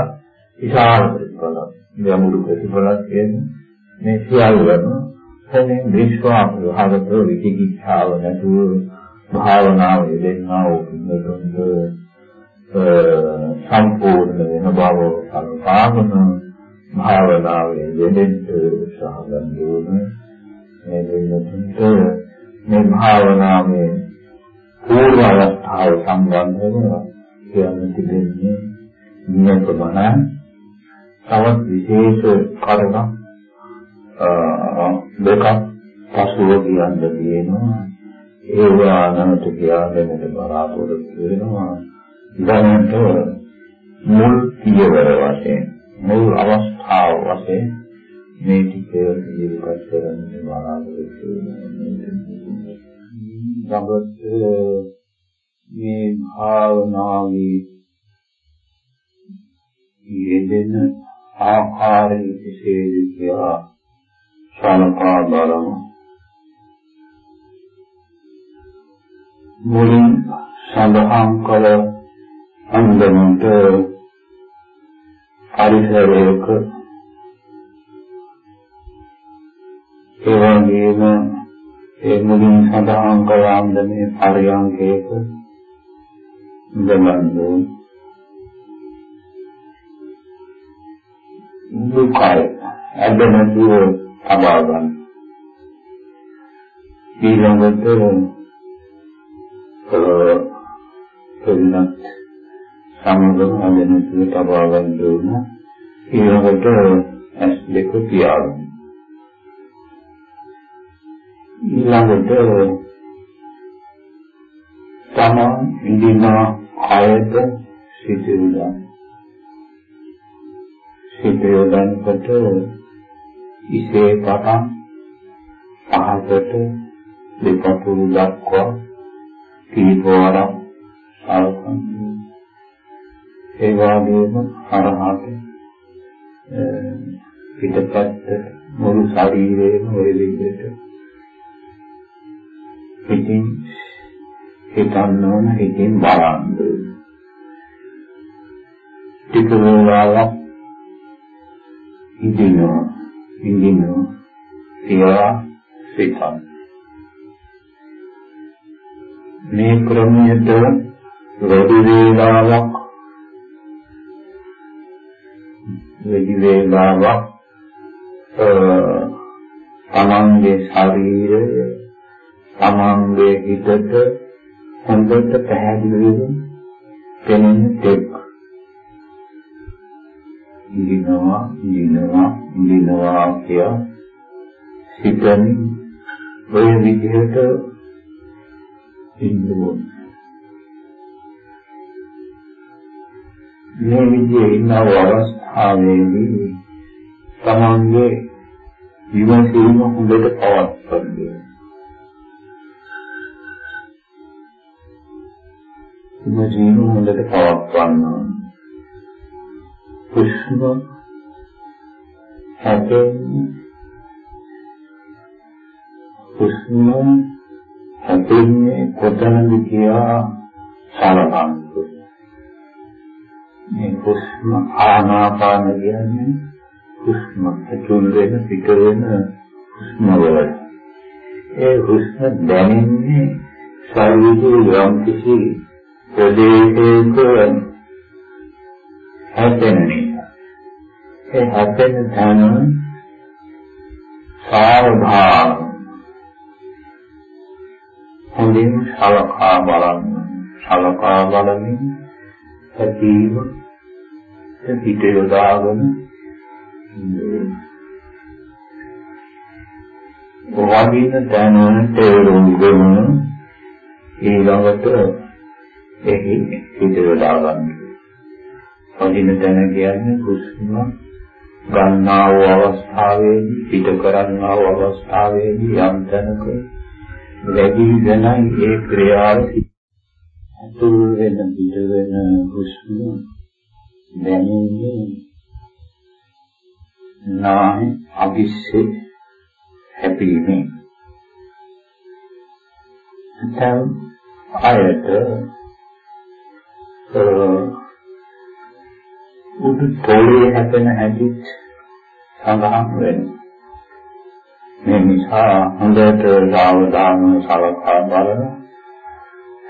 විශාල ප්‍රතිඵල. යමුදු ප්‍රතිඵල කියන්නේ මේ සියල්ලම තනින් විශ්වාස භාගත විචිකිච්ඡාව නැතුව භාවනාව යෙදෙනා වූ පින්තුන්ට සම්පූර්ණ වෙන බව සල්පාවන භාවනාවේ යෙදෙන්න උත්සාහ ගන්න ඕනේ. මේ දෙන්නට මේ භාවනාවේ පූර්ව අවස්ථාව සම්බන්ධව කියන්න තිබෙන්නේ නියතමන තවත් විශේෂ කරුණ දෙකක් පසුව කියන්න තියෙනවා. ඒවා නැවත කියන්නට බලාපොරොත්තු වෙනවා. දැනට මුල් පියවර වශයෙන් මුල් අවස්ථාව වශයෙන් මේ ටික ඉදිරිපත් කරන්න බලාපොරොත්තු වෙනවා. සමගත මේ භාවනාවේ යෙදෙන ආකාරය කෙසේද කියලා සලකා බලමු. මුලින් සඳහන් කළ අන්දමට පරිසරයක ඒ වගේම ඒ මුලින් සඳහන් කළාන්ද මේ පරියංකයක ඉඳමන්දු දුකයි. අදනදුව තබා ගන්න. ඊළඟට එන්නත් සමගම අදනදුව තබා ගන්න ඕන. ඊළඟට ඇස් දෙක පියාගන්න ඊළඟට තමන් ඉඳින ආයත සිටිනවා. සිටිනකොට ඉසේ පටන් පහකට දෙපතුල් දක්වා කීපවරක් සලකන ඒ වගේම හරහාට පිටපත් මුළු ශරීරයේම ඔය විදිහට හිතින් හිතන්න ඕන හිතින් බලන්න. ටික වේලාවක් ඉඳිනවා ඉඳිනවා කියලා සිතන්න මේ ක්‍රමයට වැඩි වේලාවක් වැඩි වේලාවක් තමන්ගේ ශරීරය තමන්ගේ හිතට හොඳට පැහැදිලිව පෙනෙන දෙයක් ඉඳිනවා ඉඳිනවා ඉඳිනවා කිය සිතමින් ඔය විදිහට ඉන්නවා මේ විදිහේ ඉන්න අවස්ථාවේදී තමන්ගේ විවසීම හොඳට පවත්වන්න. විවසීම හොඳට පවත්වන්න. හුස්ම හැදෙන්නේ හුස්ම හැදෙන්නේ කොතනද කියලා සලකන්න. මේ හුස්ම ආනාපාන කියන්නේ හුස්ම ඇතුල් වෙන පිට වෙන හුස්ම වල ඒ හුස්ම දැනෙන්නේ ශරීරයේ යම් කිසි ප්‍රදේශයක හැපෙන නිසා. ඒ හැපෙන තැන සාවධාන. හොඳින් සලකා බලන්න. සලකා බලමින් ඇතිව පිට යොදාගෙන වගින දැනුන තේරුම් ගන්න ඊළඟට එහි හිත යොදා ගන්න. වගින දැන කියන්නේ හුස්ම ගන්නා වූ අවස්ථාවේදී පිට කරන්නා වූ අවස්ථාවේදී යම් තැනක වැඩි වෙනයි ඒ ක්‍රියාව අතුල් වෙන පිට වෙන හුස්ම දැනෙන්නේ නාහි අභිෂේ හැපීමේ දැන් ආයත උඩු තොලේ හැපෙන හැටි සඳහන් වෙනවා මේ නිසා හොඳට සාවධානව සලකා බලන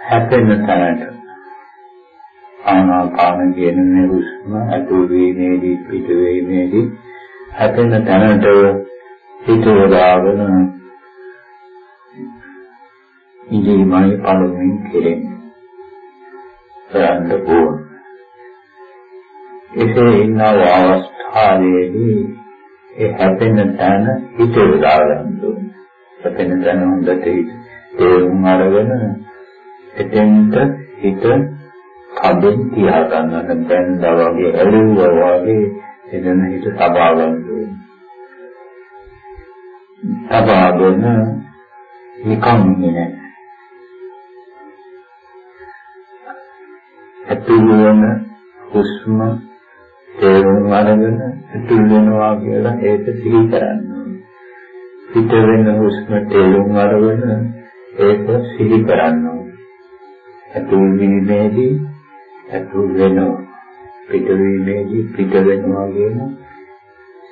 හැපෙන තැනට ආනාපාන කියන මේ හුස්ම ඇතුල් වීමේදී පිට වීමේදී හැපෙන තැනට හිත යොදාගෙන ඉඳීමයි පළමුවෙන් කෙරෙන්නේ. කරන්න ඕන. එසේ ඉන්න අවස්ථාවේදී ඒ හැපෙන තැන හිත යොදා ගන්න ඕන. හැපෙන තැන හොඳට තේරුම් අරගෙන එතෙන්ට හිත කඩෙන් තියා ගන්නට බැඳා වගේ ඇලුවා වගේ එදෙන හිත සබා ගන්න ඕනේ. සබාගෙන නිකම් ඉන්නේ ඇතුළු වෙන හුස්ම තේරුම් අරගෙන ඇතුළු වෙනවා කියලා ඒක සිහි කරන්න ඕනේ. පිට වෙන හුස්ම තේරුම් අරගෙන ඒක සිහි කරන්න ඕනේ. ඇතුළු වීමේදී ඇතුළු වෙනවා පිටවීමේදී පිට වෙනවා කියන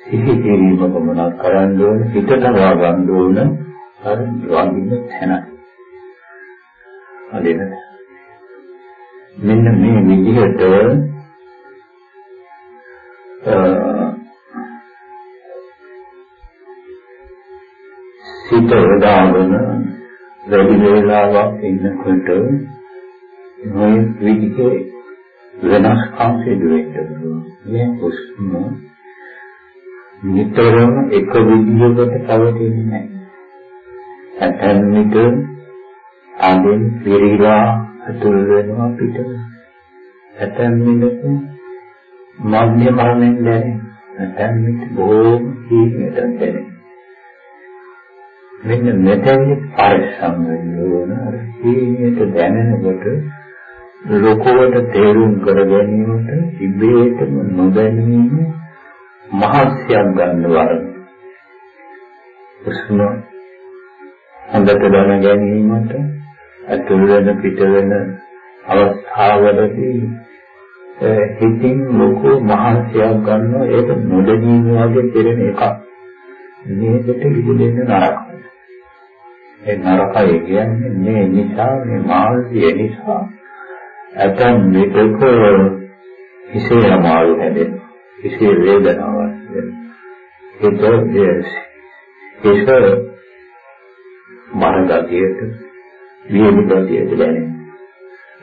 සිහි කිරීම පමණක් කරන්න ඕන පිට ලබා ගන්න ඕන අර වඳින්න තැන. හරිද? මෙන්න මේ විදිහට සිත යොදාගෙන වැඩි වේලාවක් ඉන්නකොට මේ විදිහේ වෙනස්කම් සිදු වෙන්න පුළුවන්. මේ හුස්ම නිතරම එක විදිහකට පවතින්නේ නැහැ. ඇතැම් විට ආදෙන් පිරීලා අතුල් වෙනවා පිට. ඇතැම් විට මධ්‍යම මරණයෙන් දැනේ. ඇතැම් විට බොහෝම හීනට දැනේ. මෙන්න මෙතෙන්දි පරිස්සම් වෙන්න ඕන. හීනට දැනෙනකොට ලෝකවට තේරුම් කර ගැනීමට ඉබේටම නොදැනීම මහත්යක් ගන්නවා. උස්ම හොඳට දැන ගැනීමට අතුල් වෙන පිට වෙන අවස්ථාවලදී හිතින් ලොකු මහත්යක් ගන්නවා ඒක නොදැනීම වගේ කෙරෙන එකක්. මේකට ඉදිරියෙන් නරකයි. ඒ නරකයි කියන්නේ මේ නිසා මේ මාර්ගය නිසා ඇතන් විටක හිසේ අමාරු හැදෙනවා. විශේෂ වේදනාවක් හිත ඒක මාර්ගාතියට විහෙලිගතියට දැනෙන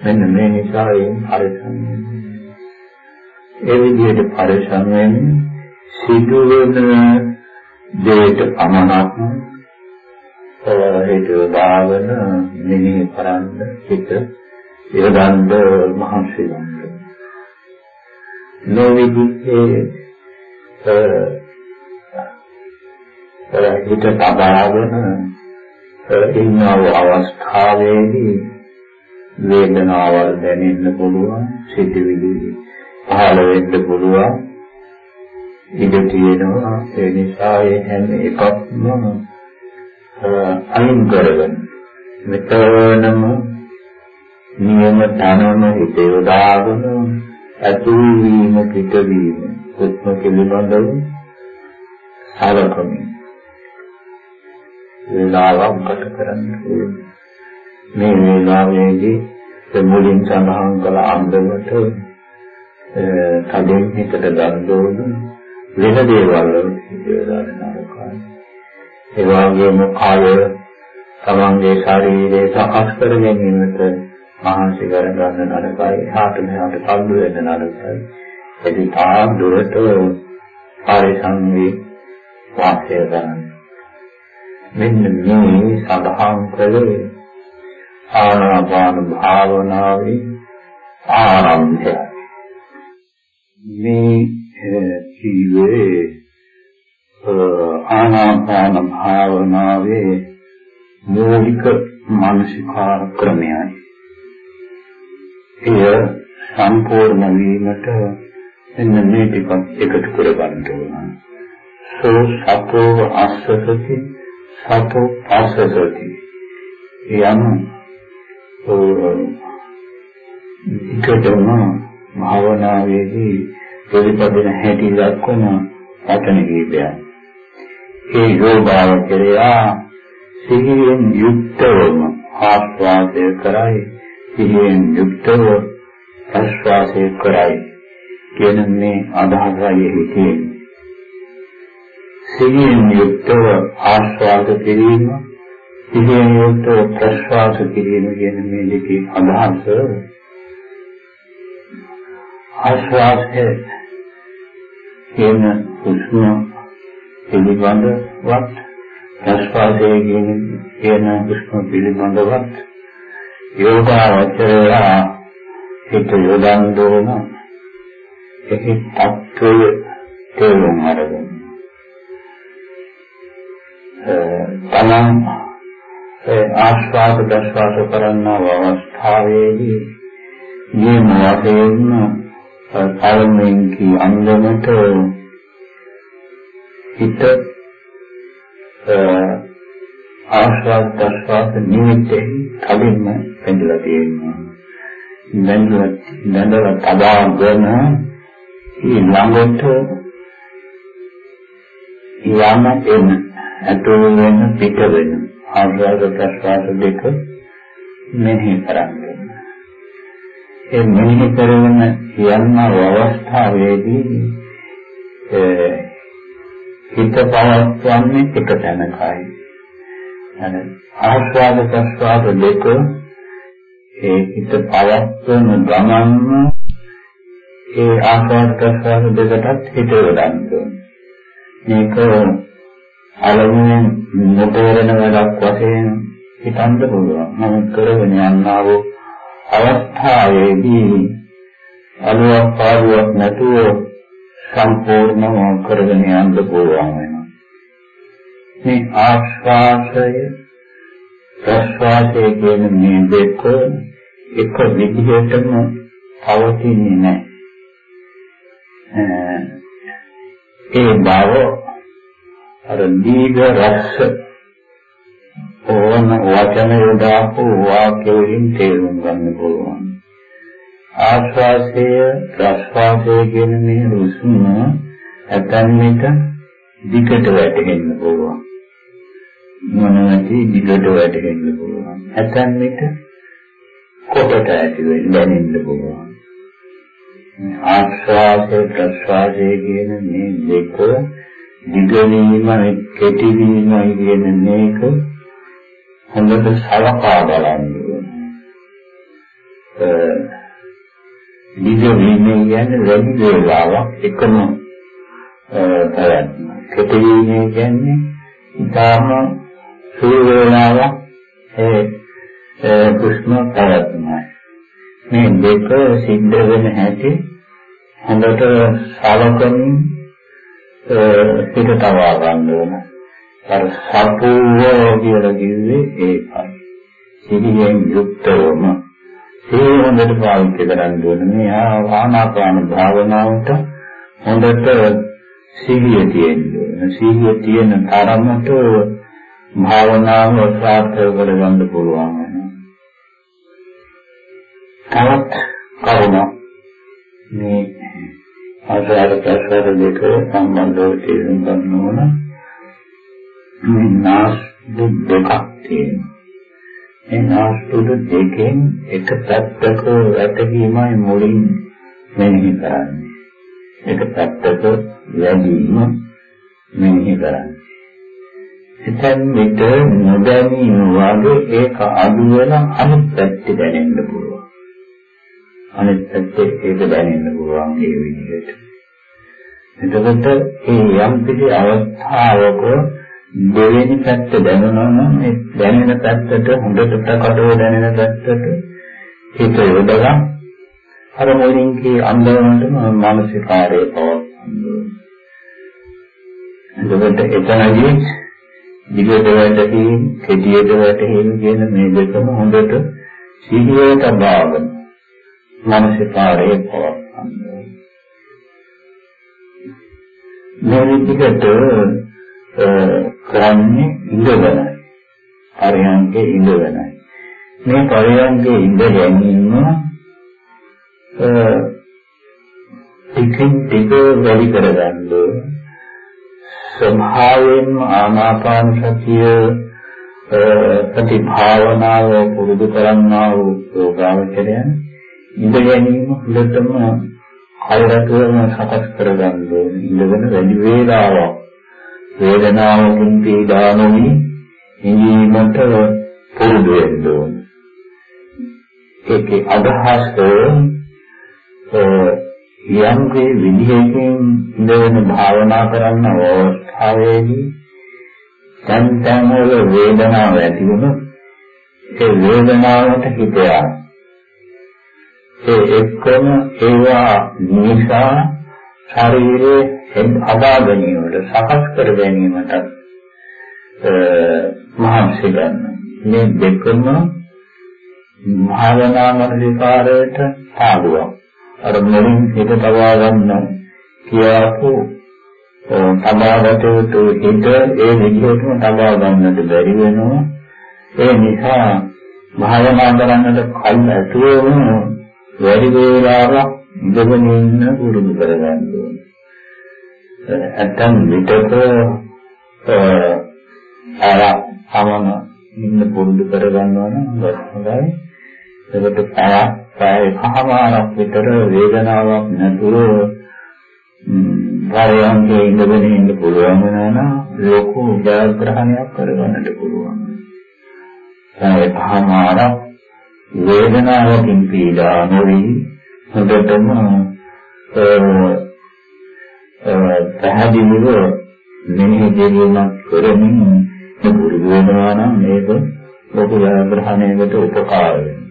මෙන්න මේ නිසා ඒ පරිසම් ඒ විදිහට පරිසම් වෙන්නේ සිදුවෙන දෙයට පමණක් ඒක දාගෙන මෙනෙහි කරන්න හිත යොදන්න මහන්සි ගන්න. නොවිදිහේ හිත තබාගෙන ඉන්නව අවස්ථාවේදී වේදනාවල් දැනෙන්න පුළුවන් සිතිවිලි පහළ වෙන්න පුළුවන් ඉඳ තියෙනවා. ඒ නිසා ඒ හැම එකක්ම අයින් කරගන්න මෙතනම නියම තනම හිතේ දාගෙන ඇතුල් වීම පිටවීම උත්ම පිළිබඳව සලකමින් වේලාවක් ගත කරන්න මේ වේලාවේදී මුලින් සඳහන් කළ අන්දමට කලින් හිතට ගන්න ඕන වෙන දේවල් කියලා නරකයි. ඒ වගේම කාය තමන්ගේ ශරීරය සකස් කර ගැනීමට මහන්සි කර ගන්න නරකයි. හාට මෙහාට කල්ු වෙන නරකයි. එදි තා දුරට පරිසංවි වාසය කරන්න. මෙන්න මේ සඳහන් කළේ ආනාපාන භාවනාවේ ආරම්භය. මේ ජීවේ ආනාපාන භාවනාවේ මූලික මානසිකාර ක්‍රමයයි. එය සම්පූර්ණ වීමට එන්න මේ ටික එකතු කර ගන්න ඕන. සෝ සතෝ අස්සසති සතෝ පස්සසති යන ඉකදම භාවනාවේදී ප්‍රතිපදින හැටි දක්වන වචන කීපයක්. ඒ යෝගාවචරයා සිහියෙන් යුක්තවම ආස්වාදය කරයි සිහියෙන් යුක්තව ප්‍රස්වාසය කරයි කියන මේ අදහසයි හිතේ සිහියෙන් යුක්තව ආස්වාද කිරීම සිහියෙන් යුක්තව ප්‍රස්වාස කිරීම කියන මේ දෙකේ අදහස ආස්වාදයේ කියන හුස්ම පිළිබඳවත් ප්‍රස්වාසයේ කියන කියන හුස්ම පිළිබඳවත් යෝගාවචරය හිත යොදන් දෝන එහි තත්ත්වය තේරුම් අරගෙන තමන් ආශ්වාස ප්‍රශ්වාස කරන අවස්ථාවේදී මේ මොහොතේම පළමුවෙන් කී අන්දමට හිත ආශ්වාස ප්‍රශ්වාස නිමිත්තෙන් කලින්ම පෙන්නලා තියෙනවා. දැන්වත් දැන්වල තබාගෙන ඊළඟට යම එන්න ඇතුල් වෙන පිට වෙන ආශ්වාස ප්‍රශ්වාස දෙක මෙහි කරන්නේ. ඒ මෙහි කරන යන්න අවස්ථාවේදී හිත පවත්වන්නේ එක තැනකයි. අර ආශ්වාස ප්‍රශ්වාස දෙක ඒ හිත පවත්වන ගමන්ම ඒ ආශ්වාස ප්‍රශ්වාස දෙකටත් හිත යොදන්න මේක අලමුවෙන් නොතේරෙන වැඩක් වශයෙන් හිතන්න පුළුවන්. නමුත් කරගෙන යන්නා වූ අවස්ථාවේදී අලුවක් පාඩුවක් නැතුව සම්පූර්ණව කරගෙන යන්න පුළුවන් වෙනවා. මේ ආශ්වාසය ප්‍රශ්වාසය කියන මේ දෙක එක විදිහටම පවතින්නේ නැහැ. ඒ බව අර දීඝ රස්ස ඕන වචන යොදාපු වාක්‍ය වලින් තේරුම් ගන්න පුළුවන්. ආශ්වාසය ප්‍රශ්වාසය කියන මේ හුස්ම ඇතන් එක දිගට වැටෙන්න පුළුවන්. මොනවද දිගට වැටෙන්න පුළුවන්. ඇතන් එක කොටට ඇති වෙන්න දැනෙන්න පුළුවන්. ආස්වාදයේ ප්‍රස්වාදයේ කියන මේ දෙක දිගවීමයි කෙටිවීමයි කියන මේක හොඳට සලකා බලන්න දිගවීම කියන්නේ වැඩි වේලාවක් එකම පැවැත්ම. කෙටිවීම කියන්නේ ඉතාම සුළු වේලාවක් ඒ කුෂ්ම පැවැත්මයි. මේ දෙක සිද්ධ වෙන හැටි හොඳට සලකමින් හිත තවා ගන්න ඕන. අර සතුව කියලා කිව්වේ ඒකයි. සිහියෙන් යුක්තවම ඒ හොඳට පාවිච්චි කරන්න ඕන. මේ ආනාපාන භාවනාවට හොඳට සිහිය තියෙන්න ඕන. සිහිය තියෙන තරමට භාවනාව සාර්ථක කරගන්න පුළුවන්. තවත් කරුණ මේ ආකාර ප්‍රසාර දෙක සම්බන්ධව තේරුම් ගන්න ඕන. මේ නාස් දෙකක් තියෙනවා. මේ නාස් දෙකෙන් එක පැත්තක වැටීමයි මුලින් මෙනෙහි කරන්නේ. එක පැත්තක වැඩිම මෙනෙහි කරන්නේ. එතෙන් විට නොදැනීම වගේ ඒක අඩු වෙලා අනිත් පැත්තේ දැනෙන්න පුළුවන්. අනිත් පැත්තේ ඒක දැනෙන්න පුළුවන් ඒ විදිහට. එතකොට මේ යම් කිසි අවස්ථාවක දෙවෙනි පැත්ත දැනුණා නම් ඒ දැනෙන පැත්තට හොඳට ප්‍රකටව දැනෙන පැත්තට හිත යොදලා අර මොලින් කී අන්දරමටම මානසික කාර්යය පවත්වන්න. එතකොට එතනදී දිගට වැටීම්, කෙටියට වැටීම් කියන මේ දෙකම හොඳට සිහියට බාගෙන මානසිකාරයේ පවත්වන්න. මේ විදිහට කරන්නේ ඉඳගෙන පරයන්ගේ ඉඳගෙනයි. මේ පරයන්ගේ ඉඳ ගැනීම ටිකින් ටික වැඩි කරගන්න ස්වභාවයෙන්ම ආනාපාන සතිය ප්‍රතිභාවනාව පුරුදු කරන්නා වූ යෝගාවචරයන් ඉඳ ගැනීම හොඳටම කයරකම සකස් කරගන්න ඕනේ. ඉඳගෙන වැඩි වේලාවක් වේදනාවකින් පීඩා නොවි ඉඳීමට පුරුදු වෙන්න ඕනේ. ඒකේ අදහස යම් වේ විදිහකින් ඉඳගෙන භාවනා කරන්න අවස්ථාවේදී දැන් දැන් වල වේදනාව ඇති වුණොත් ඒ වේදනාවට හිත යනවා. ඒ එක්කම ඒවා නිසා ශරීරයේ හදා ගැනීමට සකස් කර ගැනීමට මහන්සි ගන්න. මේ දෙකම භාවනා මනසිකාරයට පාඩුවක්. අර මුලින් හිත තබා ගන්න කියවපු තබාගත යුතු හිත ඒ විදිහටම තබා ගන්නට බැරි වෙනවා. ඒ නිසා භාවනා කරන්නට කල් ඇතුවම වැඩි වේලාවක් ඉඳගෙන ඉන්න පුරුදු කරගන්න ඕනේ. ඇත්තම් විතක ආර සමන ඉන්න පුරුදු කරගන්නවා නම් හොඳයි. ඒකට පය පය එකමාරක් විතර වේදනාවක් නැතුව පරයන්කේ ඉඳගෙන ඉන්න පුළුවන් වෙනවා ලොකු ජයග්‍රහණයක් කරගන්නට පුළුවන්. පය එකමාරක් වේදනාවකින් පීඩා නොවි හොඳටම පැහැදිලිව මෙනෙහි කිරීමක් කරමින් පුරුදු වෙනවා නම් මේක ලොකු ජයග්‍රහණයකට උපකාර වෙනවා.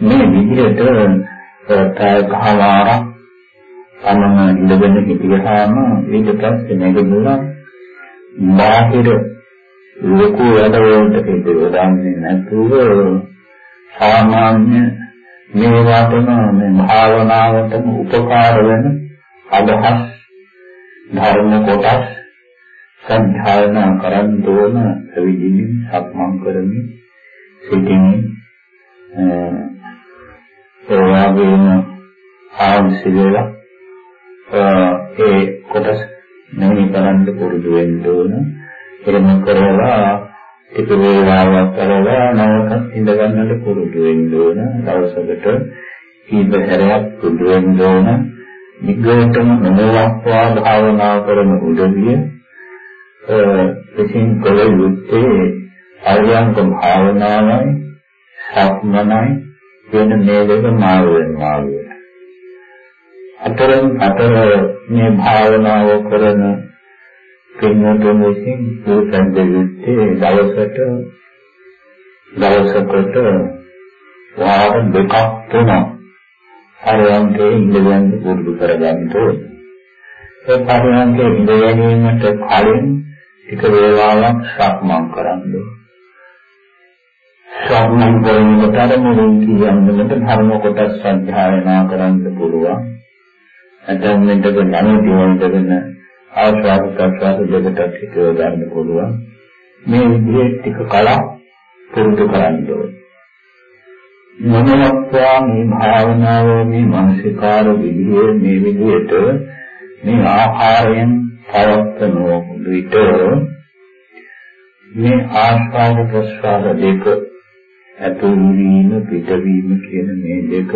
මේ විදිහට ප්‍රයත්නකාරා තමම ඉඳගෙන හිටියාම ඊට පස්සේ නැගිටලා බාහිර ලොකු වැඩවලට පිටුවදන්නේ නැතුව සාමාන්‍ය මේවාටම මේ භාවනාවටම උපකාර වෙන අදහස් ධර්ම කොටස් සත්‍යයනා කරන් දෝන විදිහින් සක්මන් කරමින් සිටින්නේ ඒ වගේම ආවශ්‍ය වෙලා ඒ කොටස් නෙමෙයි කරන්න පුරුදු වෙන්න ඕන. එහෙම කරලා ටික වේලාවක් කරලා නැවත ඉඳ ගන්නට පුරුදු වෙන්න ඕන. දවසකට කීප හැරයක් පුදු වෙන්න ඕන නිග්‍රහතම නොවක්වා භාවනා කරන උදවිය විසින් කළ යුත්තේ ආර්යංග භාවනාවයි සක්මනයි කියන මේ දෙක මාරු වෙනවා අතරෙන් අතර මේ භාවනාව කරන පින්වතුන් විසින් පුරුතන් දෙවිත්තේ දවසට දවසකට වාර දෙකක් තුනක් පරිවන්තේ ඉඳගෙන පුරුදු කරගන්න ඕනේ. ඒ පරිවන්තේ ඉඳ ගැනීමට කලින් එක වේලාවක් සක්මන් කරන්න ඕනේ. සක්මන් කරනකොට අර මුලින් කියන්නකට ධර්ම කොටස් සත්‍යයනා කරන්න පුළුවන්. නැත්නම් මෙතන නැවතිවන් දෙන්න ආශ්වාස ප්‍රශ්වාස දෙකට හිතව ගන්න පුළුවන්. මේ විදිහේ ටික කලක් පුරුදු කරන්න ඕනේ. මොනවාක්වා මේ භාවනාව මේ මානසිකාර විදිහේ මේ විදිහට මේ ආහාරයෙන් පවත්වන විට මේ ආස්වාද ප්‍රසාර දෙක ඇතුළු වීම පිටවීම කියන මේ දෙක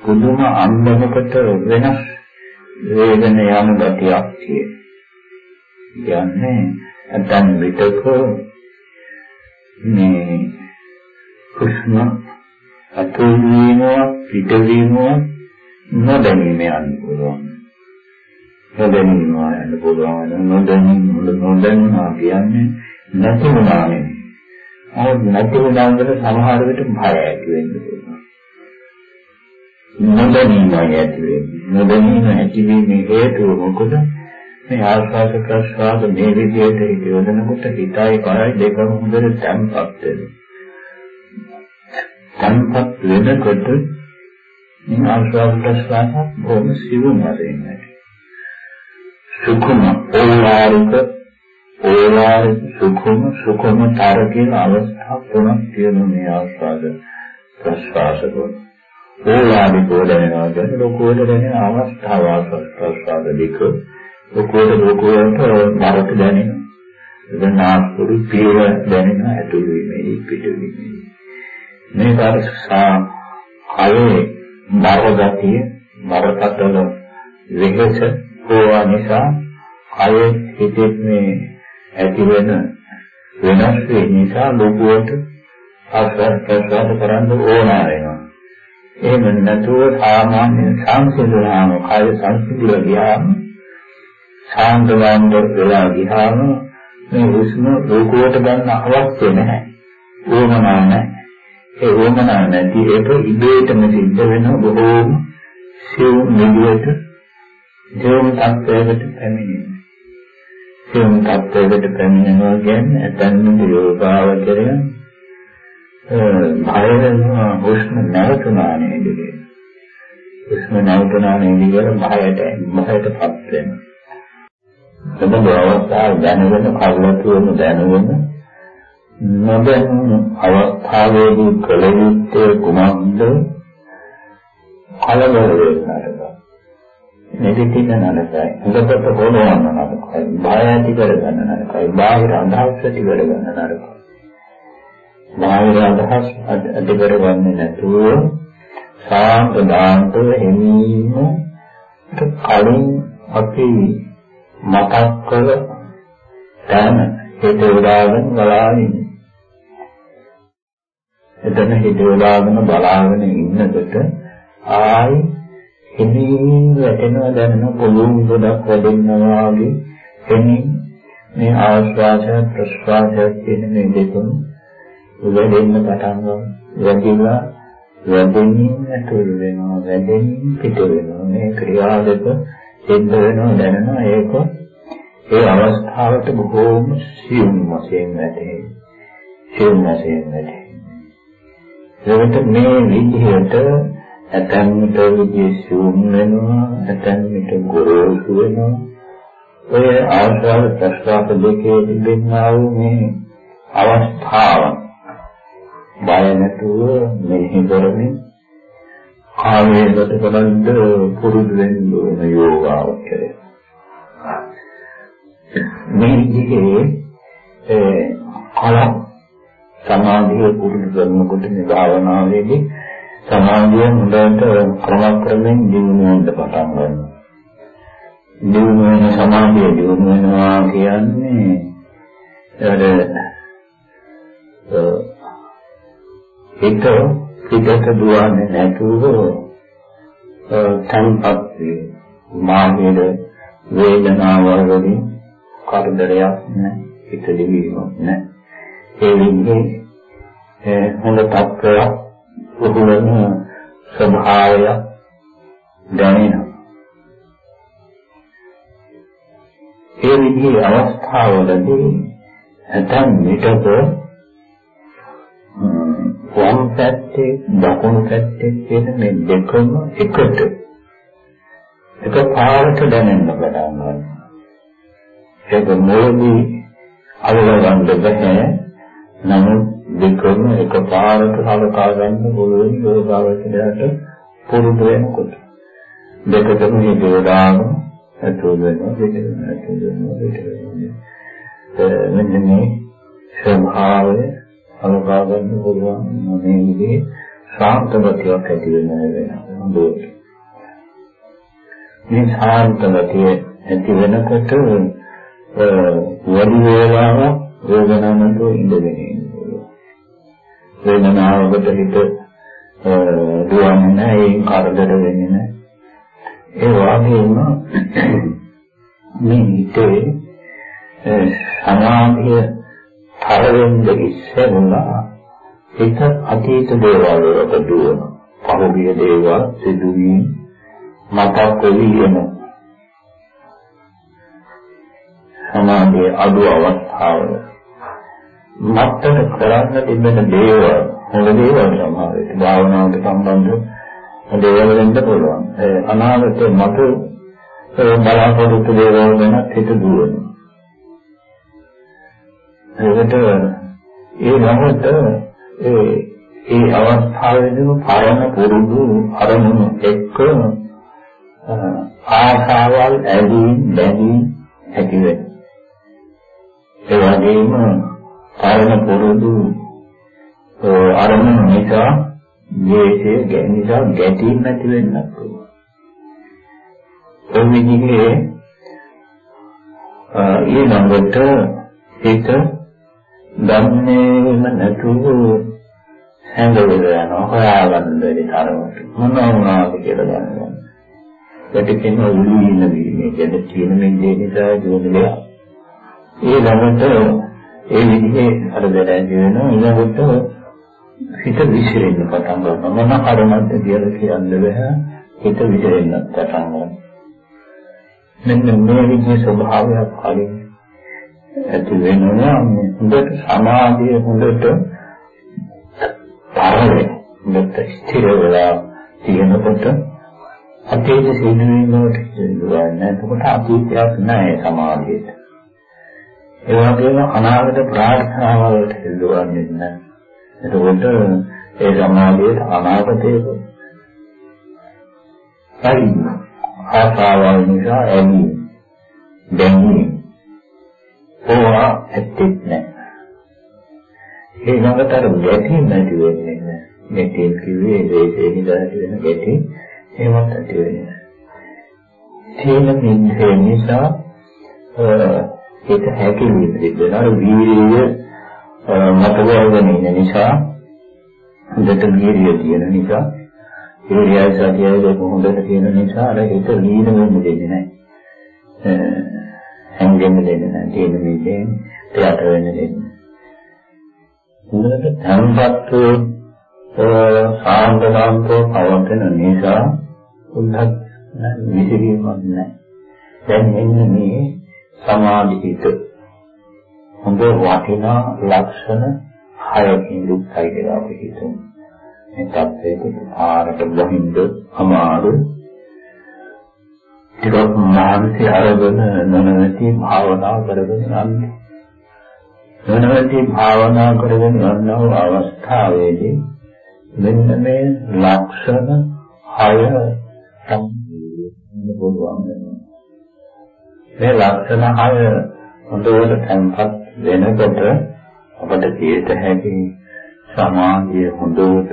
පුදුම අන්දමකට වෙනස් වේදන යන ගතියක් තියෙනවා. යන්නේ නැත්නම් විතක මේ හුස්ම ඇතුළු වීම පිටවීම නොදැනීම යන්න පුළුවන්. නොදැනීම යන්න පුළුවන්. නොදැනීම නොදැනීම කියන්නේ නැති වුණා නෙමෙයි. ආව නැති වුණා වල සමහර විට භය ඇති වෙන්න පුළුවන්. නොදැනීම ඇති වෙන්නේ. නොදැනීම ඇතිවීමේ හේතුව මොකද? මේ ආස්වාද ප්‍රසආද මේ විදිහට හිතවනකොට හිතයි කයයි දෙකම හොඳට තැම්පත් වෙනවා. තැම්පත් වෙනකොට මේ ආස්වාද ප්‍රසආද බොහොම සිවුම් වශයෙන් සුඛම ඕලාරික ඕලාරික සුඛම සුඛම තර කියන අවස්ථා තුනක් තියෙනවා මේ ආස්වාද ප්‍රසආද වල. ඕලාරික දැනෙනවා කියන්නේ ලෝකෝල දැනෙන අවස්ථාව ආස්වාද ප්‍රසආද දෙක ලෝකෝල ලෝකෝලට නරක දැනෙනවා. එදනාස්පුරු පියව දැනෙන ඇතුළු වීමේ පිටවීමේ මේ කාර්යසා කයේ බරගතිය බරපතල වෙහස හෝවා නිසා කයේ හිතේ මේ ඇති වෙන වෙනස් වේ නිසා ලෝකයට ආස්වාද ප්‍රසාද කරන්න ඕන වෙනවා. එහෙම නැතුව සාමාන්‍ය සංසිඳනාම කය සංසිඳිලා ගියාම සාන්දවන්ත වෙලා ගියාම මේ හුස්ම ලෝකයට ගන්න අවශ්‍ය නැහැ. ඕමනා නැහැ. ඒ වමනා නැති එක ඉබේටම සිද්ධ වෙන බොහෝම සිව් නිදියට ජීවන තත්ත්වයකට පැමිණෙනවා. සිව් තත්ත්වයකට පැමිණෙනවා කියන්නේ ඇතන්ම යෝගාවචරය භය වෙනවා හුස්ම නැවතුණා නේද කියන්නේ. හුස්ම නැවතුණා නේද කියලා භයට භයටපත් වෙනවා. එතකොට අවස්ථාව දැනගෙන කල්ලාතුවම දැනගෙන නොදැන් අවස්ථාවේදී කළ යුත්තේ කුමක්ද? කලබල වෙන්නට. නෙගටිව් නරකයි. හොඳට කොනවන්න නරකයි. බය ඇති කරගන්න නරකයි. බාහිර අදහස් ඇති කරගන්න නරකයි. බාහිර අදහස් ඇති කරගන්නේ නැතුව සාන්ත දාන්ත එනීම කලින් අපි මතක් කළ තැන හිත උදාගෙන බලාගෙන එතන හිතවලාගෙන බලාගෙන ඉන්නකොට ආයි හිමින් වැටෙනවා දැනෙන පොළොන් ගොඩක් වැඩෙනවා වගේ එනින් මේ ආශ්වාසය ප්‍රශ්වාසය කියන මේ දෙකම වැඩෙන්න පටන් ගන්නවා වැඩිලා වැඩෙනින් ඇතුල් වෙනවා වැඩෙනින් පිට වෙනවා. මේ ක්‍රියා දෙක සිද්ධ වෙනවා දැනෙනවා ඒක. ඒ අවස්ථාවට බොහෝම සියුම් වශයෙන් වැටේ සියුම් වශයෙන් වැටේ ඒකට මේ විදිහට ඇතන් විට විදිහේ සූම් වෙනවා ඇතන් විට ගොරෝසු වෙනවා. ඔය ආශ්‍රව ප්‍රස්වාස දෙකේ තිබෙනා වූ මේ අවස්ථාව බය නැතුව මෙහි කරමින් කාමයට බලන්ද පුරුදු වෙන්න ඕන යෝගාවචරය මේ විදිහේ ඒ කලක් සමාධිය පුරුදු කරනකොට මේ භාවනාවේදී සමාධිය හොඳට ක්‍රමක්‍රමයෙන් දියුණු වෙන්න පටන් ගන්නවා. දියුණු වෙන සමාධිය දියුණු වෙනවා කියන්නේ ඒක පිටට දුවන්නේ නැතුව තන්පත් වේ. මානෙද වේදනාවල් වලින් කරදරයක් නැහැ. හිත දෙවීමක් නැහැ. ඒ විදිහේ හොඳ තත්ත්වයක් උහුලන ස්වභාවය දැනෙනවා. ඒ විදිහේ අවස්ථාවලදී ඇතන් විටක වම් පැත්තේ දකුණු පැත්තේ කියන මේ දෙකම එකට එක පාරට දැනෙන්න පටන් ගන්නවා. ඒක මොළදී අල්ලගන්න බැහැ. නමුත් දෙකම එක පාරට සලකා ගන්න පුළුවන් යෝගාවචරයට පුරුදු වෙනකොට. දෙකටම මේ දෝදාන ඇතුල් වෙනවා දෙකම ඇතුල් වෙනවා දෙකම මෙන්න මේ ස්වභාවය අනුභව ගන්න පුළුවන් මේ විදිහේ ශාන්ත ගතියක් ඇති වෙන වෙනවා මේ ශාන්ත ගතිය ඇති වෙනකොට වැඩි වේලාවක් වේදනාවට ඉඳගෙන ඉන්නවා. වේදනාවකට හිත දුවන්නේ නැහැ ඒ කරදර වෙන්නේ නැහැ. ඒ වගේම මේ හිතේ සමාධිය තරවෙන්න ඉස්සෙල්ලා හිත අතීත දේවල් වලට දුවන පහුගිය දේවල් සිදුවීම් මතක් වෙවි එන සමාධියේ අඩු අවස්ථාවල මත්තර කරන්න තිබෙන දේවල් හොඳ දේවල් සමහර විට භාවනාවට සම්බන්ධ දේවල් වෙන්න පුළුවන්. ඒ අනාගතේ මතු බලාපොරොත්තු දේවල් ගැන හිත දුවනවා ඒකට ඒ මොහොත ඒ ඒ අවස්ථාවේදීම පායන පුරුදු අරමුණු එක්ක ආශාවල් ඇලීම් බැඳීම් ඇති වෙනවා. ඒ වගේම පායන පුරුදු අරමුණු නිසා දේශයේ ගැනිසා ගැටීම් ඇති වෙන්නත් පුළුවන්. ඒ විදිහේ ඊළඟට ඒක දන්නේම නැතුව හැඟවිලා යනවා හොයාගන්න බැරි තරමට මොනවා වුණාද කියලා ගන්නවා. ඒකට කියනවා උලීන වීමේ කියන්නේ තියෙන මේ නිසා ජීවිතය. ඒ ළඟට ඒ විදිහේ අර දැනගෙන වෙනවා ඊළඟට හිත විසිරෙන්න පටන් ගන්නවා. මොන කරුණක්ද කියලා කියන්න බෑ. හිත විසිරෙන්න පටන් ගන්නවා. මෙන්න මේ විදිහේ ස්වභාවයක් කලින් ඇති වෙනවා. හොඳට සමාධිය හොඳට තරවේ හොඳට ස්ථිර වෙලා තියෙනකොට අතීත සිදුවීම් වලට කියනවා එතකොට අතීතයක් නැහැ සමාධියට. ඒ වගේම අනාගත ප්‍රාර්ථනාවලට කියවන්නේ නැහැ. එතකොට ඒ සමාධියට අනාගතයේ හරි ආසාවල් නිසා ඇලීම් දැනීම් ඕවා ඇත්තෙත් නැහැ. ඒ ළඟට අර ගැටීම් නැති වෙන්නේ නැහැ. ගැටීම් කිව්වේ දේශේ නිදාට වෙන ගැටීම් එහෙමත් ඇති වෙන්නේ නැහැ. තේන මිද්දේ නිසා ඒක හැකිලිම දෙන්නා වීර්යය මතවගෙන ඉන්න නිසා හොඳට වීර්යය තියෙන නිසා වීර්යය සතියයි දෙක හොඳට තියෙන නිසා අර හිත ලීන වෙන්න දෙන්නේ නැහැ. හැංගෙන්න දෙන්නේ නැහැ. තියෙන මේකෙන් එයාට වෙන්න දෙන්නේ. හොඳට තැන්පත් සාන්දනාන්තෝ පවතන නිසා උන්නත් විසිරීමක් නැහැ. දැන් මෙන්න මේ සමාධිහිත හොඳ වටිනා ලක්ෂණ හයකින් යුක්තයි කියලා අපි හිතමු. මේ තත්ත්වයක ආරට බහින්ද අමාරු ටිකක් මානසික අරගෙන නොනවති භාවනා කරගෙන යන්නේ. නොනවති භාවනා කරගෙන යනව අවස්ථාවේදී මෙන්න මේ ලක්ෂණ හය සම්පූර්ණ පුළුවන් වෙනවා. මේ ලක්ෂණ හය හොඳට තැන්පත් වෙනකොට අපට කියත හැකි සමාධිය හොඳට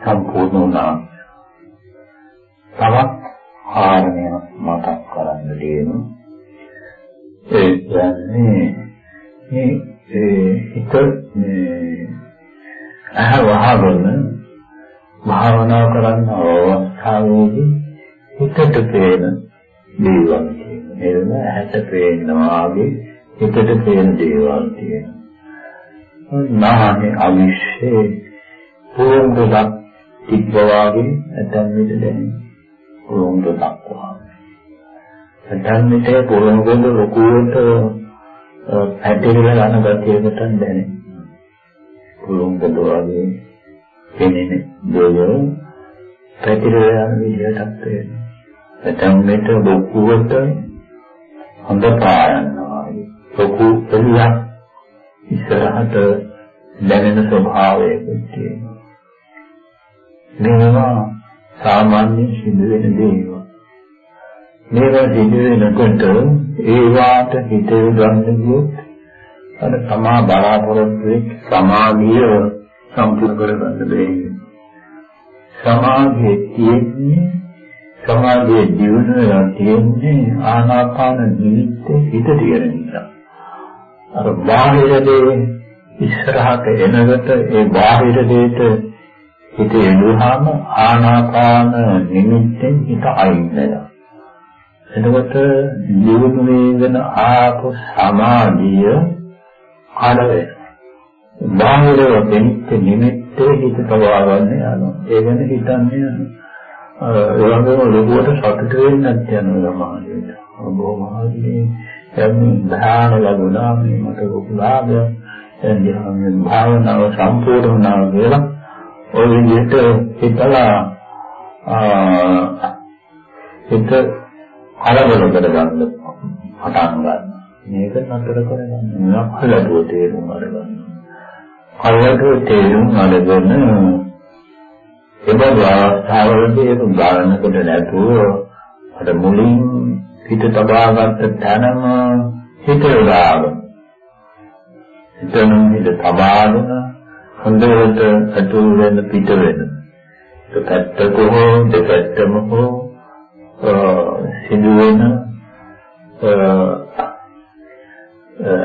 සම්පූර්ණ වුණා. තවත් කාරණය මතක් කරන්න දෙනු. ඒ කියන්නේ මේ ඒ හිත මේ අහ වහගෙන භාවනා කරන අවස්ථාවේදී හිතට පේන දේවල් තියෙනවා. එළම ඇහැට පේනවා වගේ හිතට පේන දේවල් තියෙනවා. නාමයේ අවිශ්ේ පුරුංගලක් තිබ්බවාගේ නැත්නම් මෙතන දැනෙනවා. පුරුංගලක් වගේ. නැත්නම් මෙතේ පුරුංගල ලොකුවට පැතිරලා යන ගතියකට දැනෙනවා. පුරුංගල වගේ පෙනෙන දේවල් පැතිරලා යන විදිහටත් වෙනවා. නැත්නම් මෙත ලොකුවට හොඳ පායනවා. ලොකු එළියක් ඉස්සරහට දැනෙන ස්වභාවයක තියෙනවා. මේවා සාමාන්‍ය සිදුවෙන දේවල්. මේවා සිදුවෙනකොට ඒවාට හිතේ ගන්න ගියොත් අර තමා බලාපොරොත්තු වෙච්ච සමාධිය සම්පූර්ණ කරගන්න බැහැ. සමාධිය තියෙන්නේ සමාධිය ජීවනය තියෙන්නේ ආනාපාන නිමිත්ත හිත තියෙන නිසා. අර බාහිර දේ ඉස්සරහට එනකොට ඒ බාහිර දෙයට හිත එළුවාම ආනාපාන නිමිත්තෙන් හිත අයින් වෙනවා. එතකොට ජීවන වේදන ආපු සමාධිය අඩ වෙනවා. බාහිරව දෙනිත් නිමිත්තේ හිත තබා ගන්න යනවා. ඒ ගැන හිතන්නේ යනවා. ඒ වගේම ලොකුවට සතුට වෙන්නත් යනවා සමාධියට. බොහොම හරිනේ යම් ධාන ලැබුණා මේ මට කුලාභය එන්නේ භාවනාව සම්පූර්ණ වුණා කියලා ඔය විදිහට හිතලා හිත කලබල කරගන්න පටන් ගන්න. මේක නතර කරගන්න. මොනක් හලටුව තේරුම් අරගන්න. කලටුව තේරුම් අරගෙන එබඳු අවස්ථාවලදී ඒක ගන්නකොට නැතුව අර මුලින් හිත තබාගත්ත තැනම හිත යොදාගෙන එතන හිත තබාගෙන හොඳට අතුල් වෙන පිට වෙන. දෙපැත්තක හෝ දෙපැත්තම හෝ සිදු වෙන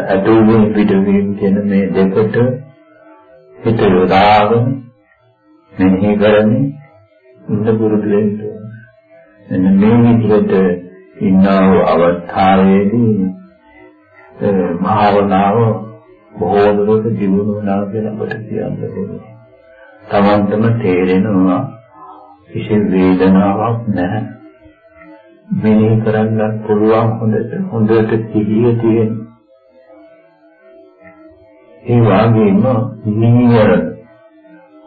අතුල් වෙන පිට වීම කියන මේ දෙකට හිත යොදාගෙන මෙනෙහි කරන්නේ ඉන්න පුරුදු වෙන්න එන්න මේ විදිහට ඉන්නා වූ අවස්ථාවේදී භාවනාව බොහෝ දුරට දියුණු වෙනවා කියලා අපට කියන්න පුළුවන්. තමන්ටම තේරෙනවා කිසි වේදනාවක් නැහැ. මෙනෙහි කරන්න පුළුවන් හොඳට හොඳට සිහිය තියෙන. ඒ වගේම නීවරණ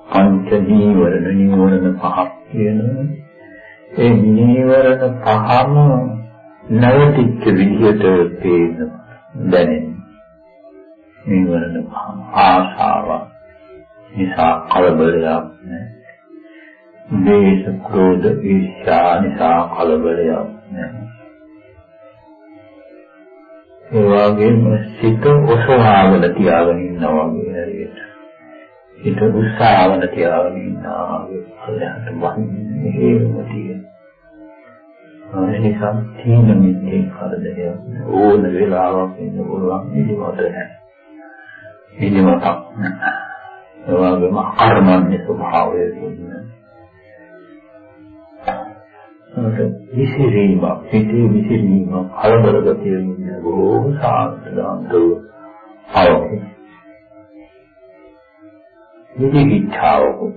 පංච නීවරණ නීවරණ පහක් තියෙනවා. ඒ නීවරණ පහම නැවතිච්ච විදිහට පේනවා දැනෙනවා. නීවරණ පහම ආශාව නිසා කලබලයක් නැහැ. දේශ ක්‍රෝධ ඊර්ෂ්‍යා නිසා කලබලයක් නැහැ. ඒ වගේම සිත ඔසවාගෙන තියාගෙන ඉන්නවා වගේ හරියට. හිත උස්සාවන තියාගෙන ඉන්නවා වගේ පල්ලෙහාට වහින්නේ හේම තියෙනවා. ඒ නිසා තීන මිද්දේ කරදරයක් ඕන වෙලාවක් ඉන්න පුළුවන් නිදිමත නැහැ. නිදිමතක් නැහැ. ඒ වගේම අකර්මණ්‍ය ස්වභාවය තියෙනවා. විසිරීම, හිතේ විසිරීම, කලබල ගතිය ඉන්න බොහෝ සාන්ත දාන්තව අවකේ. විදිහිච්ඡාවකුත්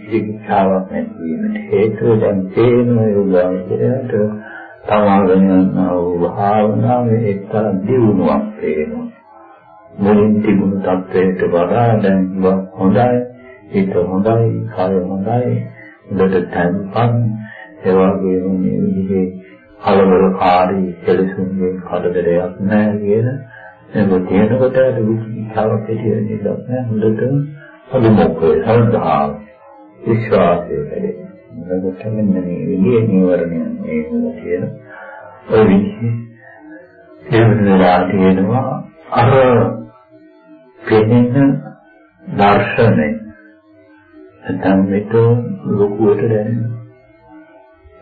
විදිහිච්ඡාවක් නැති වීමට හේතුව දැන් තේන යෝගාවචරයට තමාගෙන යනා වූ භාවනාවේ එක්තරා දියුණුවක් පේනවා. මුලින් තිබුණු තත්ත්වයට වඩා දැන් හොඳයි, හිත හොඳයි, කය හොඳයි, උඩට තැන්පත්, ඒ වගේම මේ විදිහේ කලබලකාරී කෙලෙසුන්ගේ කරදරයක් නැහැ කියන ඒක තියෙනකොට විචිකිච්ඡාවක් ඇති වෙන්නේ නැහැ. හොඳට අනුමෝකේ සල්දාව විශ්වාසය වැඩි. මොකද මෙන්න මේ විදිහේ නිවරණය මේ කියන ඔය විදිහේ දෙවනලා තියෙනවා අර පෙනෙන දර්ශනය නැත්නම් මෙත ලොකුවට දැනෙනවා.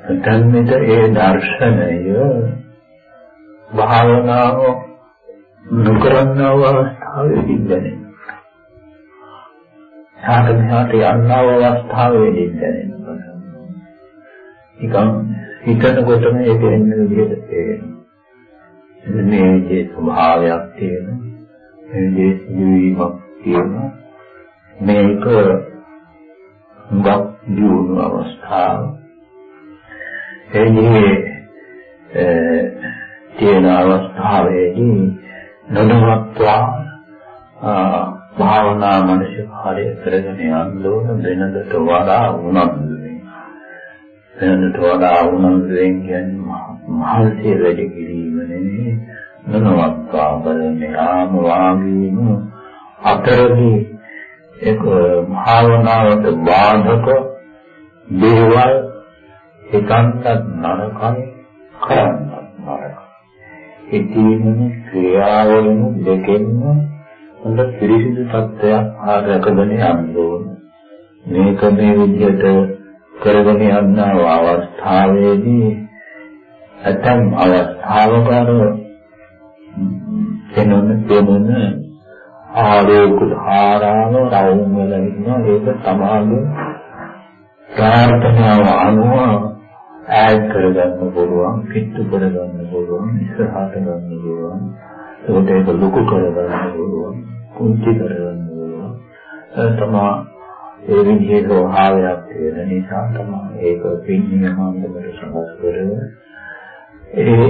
නැත්නම් මෙත ඒ දර්ශනය භාවනාව නොකරනව අවස්ථාවේදී දැනෙනවා. ඡාත මෙහාට යන්නව අවස්ථාවේදී දැනෙනවා. නිකන් හිතනකොටම ඒක එන්න විදිහට තේරෙනවා. මේ විදිහේ ස්වභාවයක් තියෙනවා. මේ විදිහේ ජීවීමක් තියෙනවා. මේක හුඟක් දියුණු අවස්ථාව. එන්නේ තියෙන අවස්ථාවේදී නොනවත්වා භාවනා මනසිකාරය කරගෙන යන්න ඕන වෙනදට වඩා උනන්දුවෙන් වෙනදට වඩා උනන්දුවෙන් කියන්නේ මහල්සිය වැඩි කිරීම නෙවෙයි නොනවත්වා බලන්නේ යාම වාගීම අතරදී ඒක භාවනාවට බාධක දේවල් හිතන්නත් නරකයි කරන්නත් නරකයි. හිතීමේ ක්‍රියාවලින් දෙකෙන්ම හොඳ පිරිසිදු තත්ත්වයක් ආරකගෙන යන්න ඕන. මේක මේ විදිහට කරගෙන යන අවස්ථාවේදී ඇතම් අවස්ථාවක අර වෙනම වෙනම ආලෝක ධාරාව රවුම් වල ඉන්නවා. ඒක සමාගම ප්‍රාර්ථනාව අනුව ඈඩ් කරගන්න පුළුවන් පිටු කරගන්න පුළුවන් ඉස්සරහට ගන්න පුළුවන්. ඒකට ඒක ලොකු කරගන්න පුළුවන් කුංචි කරගන්න පුළුවන්. තමා ඒ විදිහේ ස්වභාවයක් තියෙන නිසා තමයි ඒක පින්නිය මන්දකට සකස් කරගෙන ඒ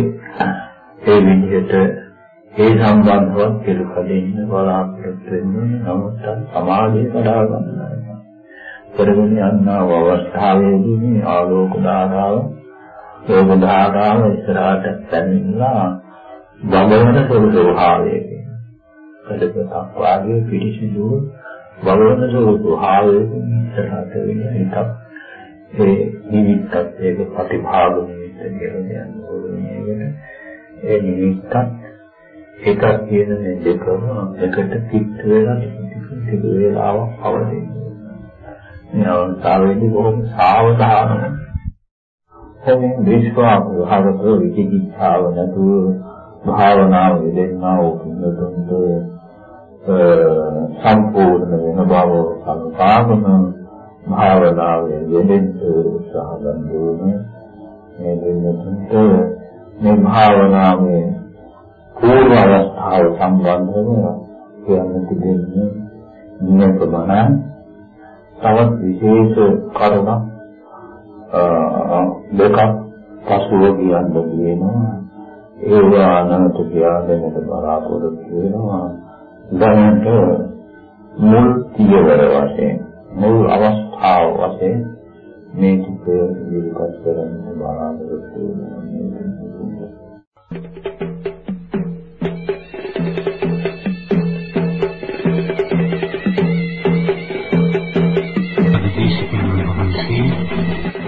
ඒ විදිහට ඒ සම්බන්ධව පිළිපදින්න බලාපොරොත්තු වෙන්නේ නමුත් සමාජය කඩා ගන්නවා. කරගෙන යනව අවස්ථාවේදී මේ ආලෝක ධාරාව, යෝග ධාරාව ඉස්සරහට පැමිණලා බබවන ස්වභාවයකින්. කඩකටක් වාගේ පිළිසිදු බබවන ස්වභාවයකින් ඉස්සරහට වෙන එකක්. ඒ නිමිත්තත් ඒක ප්‍රතිභාග නිමිත්ත කියලා කියන්නේ. ඒ නිමිත්තත් එකක් කියන මේ දෙකම එකට පිට වෙලා ටික වේලාවක් පවතින. මේ අවස්ථාවේදී බොහොම සාවධානව කොමින් විශ්වාස භාවක විචිකිච්ඡාව නැතුව භාවනාව යෙදෙනා වූ පින්තුන්ට සම්පූර්ණ වෙන බව සංකාමන භාවනාවේ යෙදෙන්න උත්සාහ ගන්න ඕනේ. මේ දෙන්නට මේ භාවනාවේ පූර්ව අවස්ථාව සම්බන්ධව කියන්න තිබෙන්නේ නියත බණ තවත් විශේෂ කරුණක් දෙකක් පසුව කියන්න තියෙනවා. ඒවා අනන්ත කියාගෙනට බලාපොරොත්තු වෙනවා. දැනට මුල් පියවර වශයෙන් මුල් අවස්ථාව වශයෙන් මේ ටික ඉදිරිපත් කරන්න බලාපොරොත්තු වෙනවා.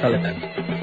සැලකන්න.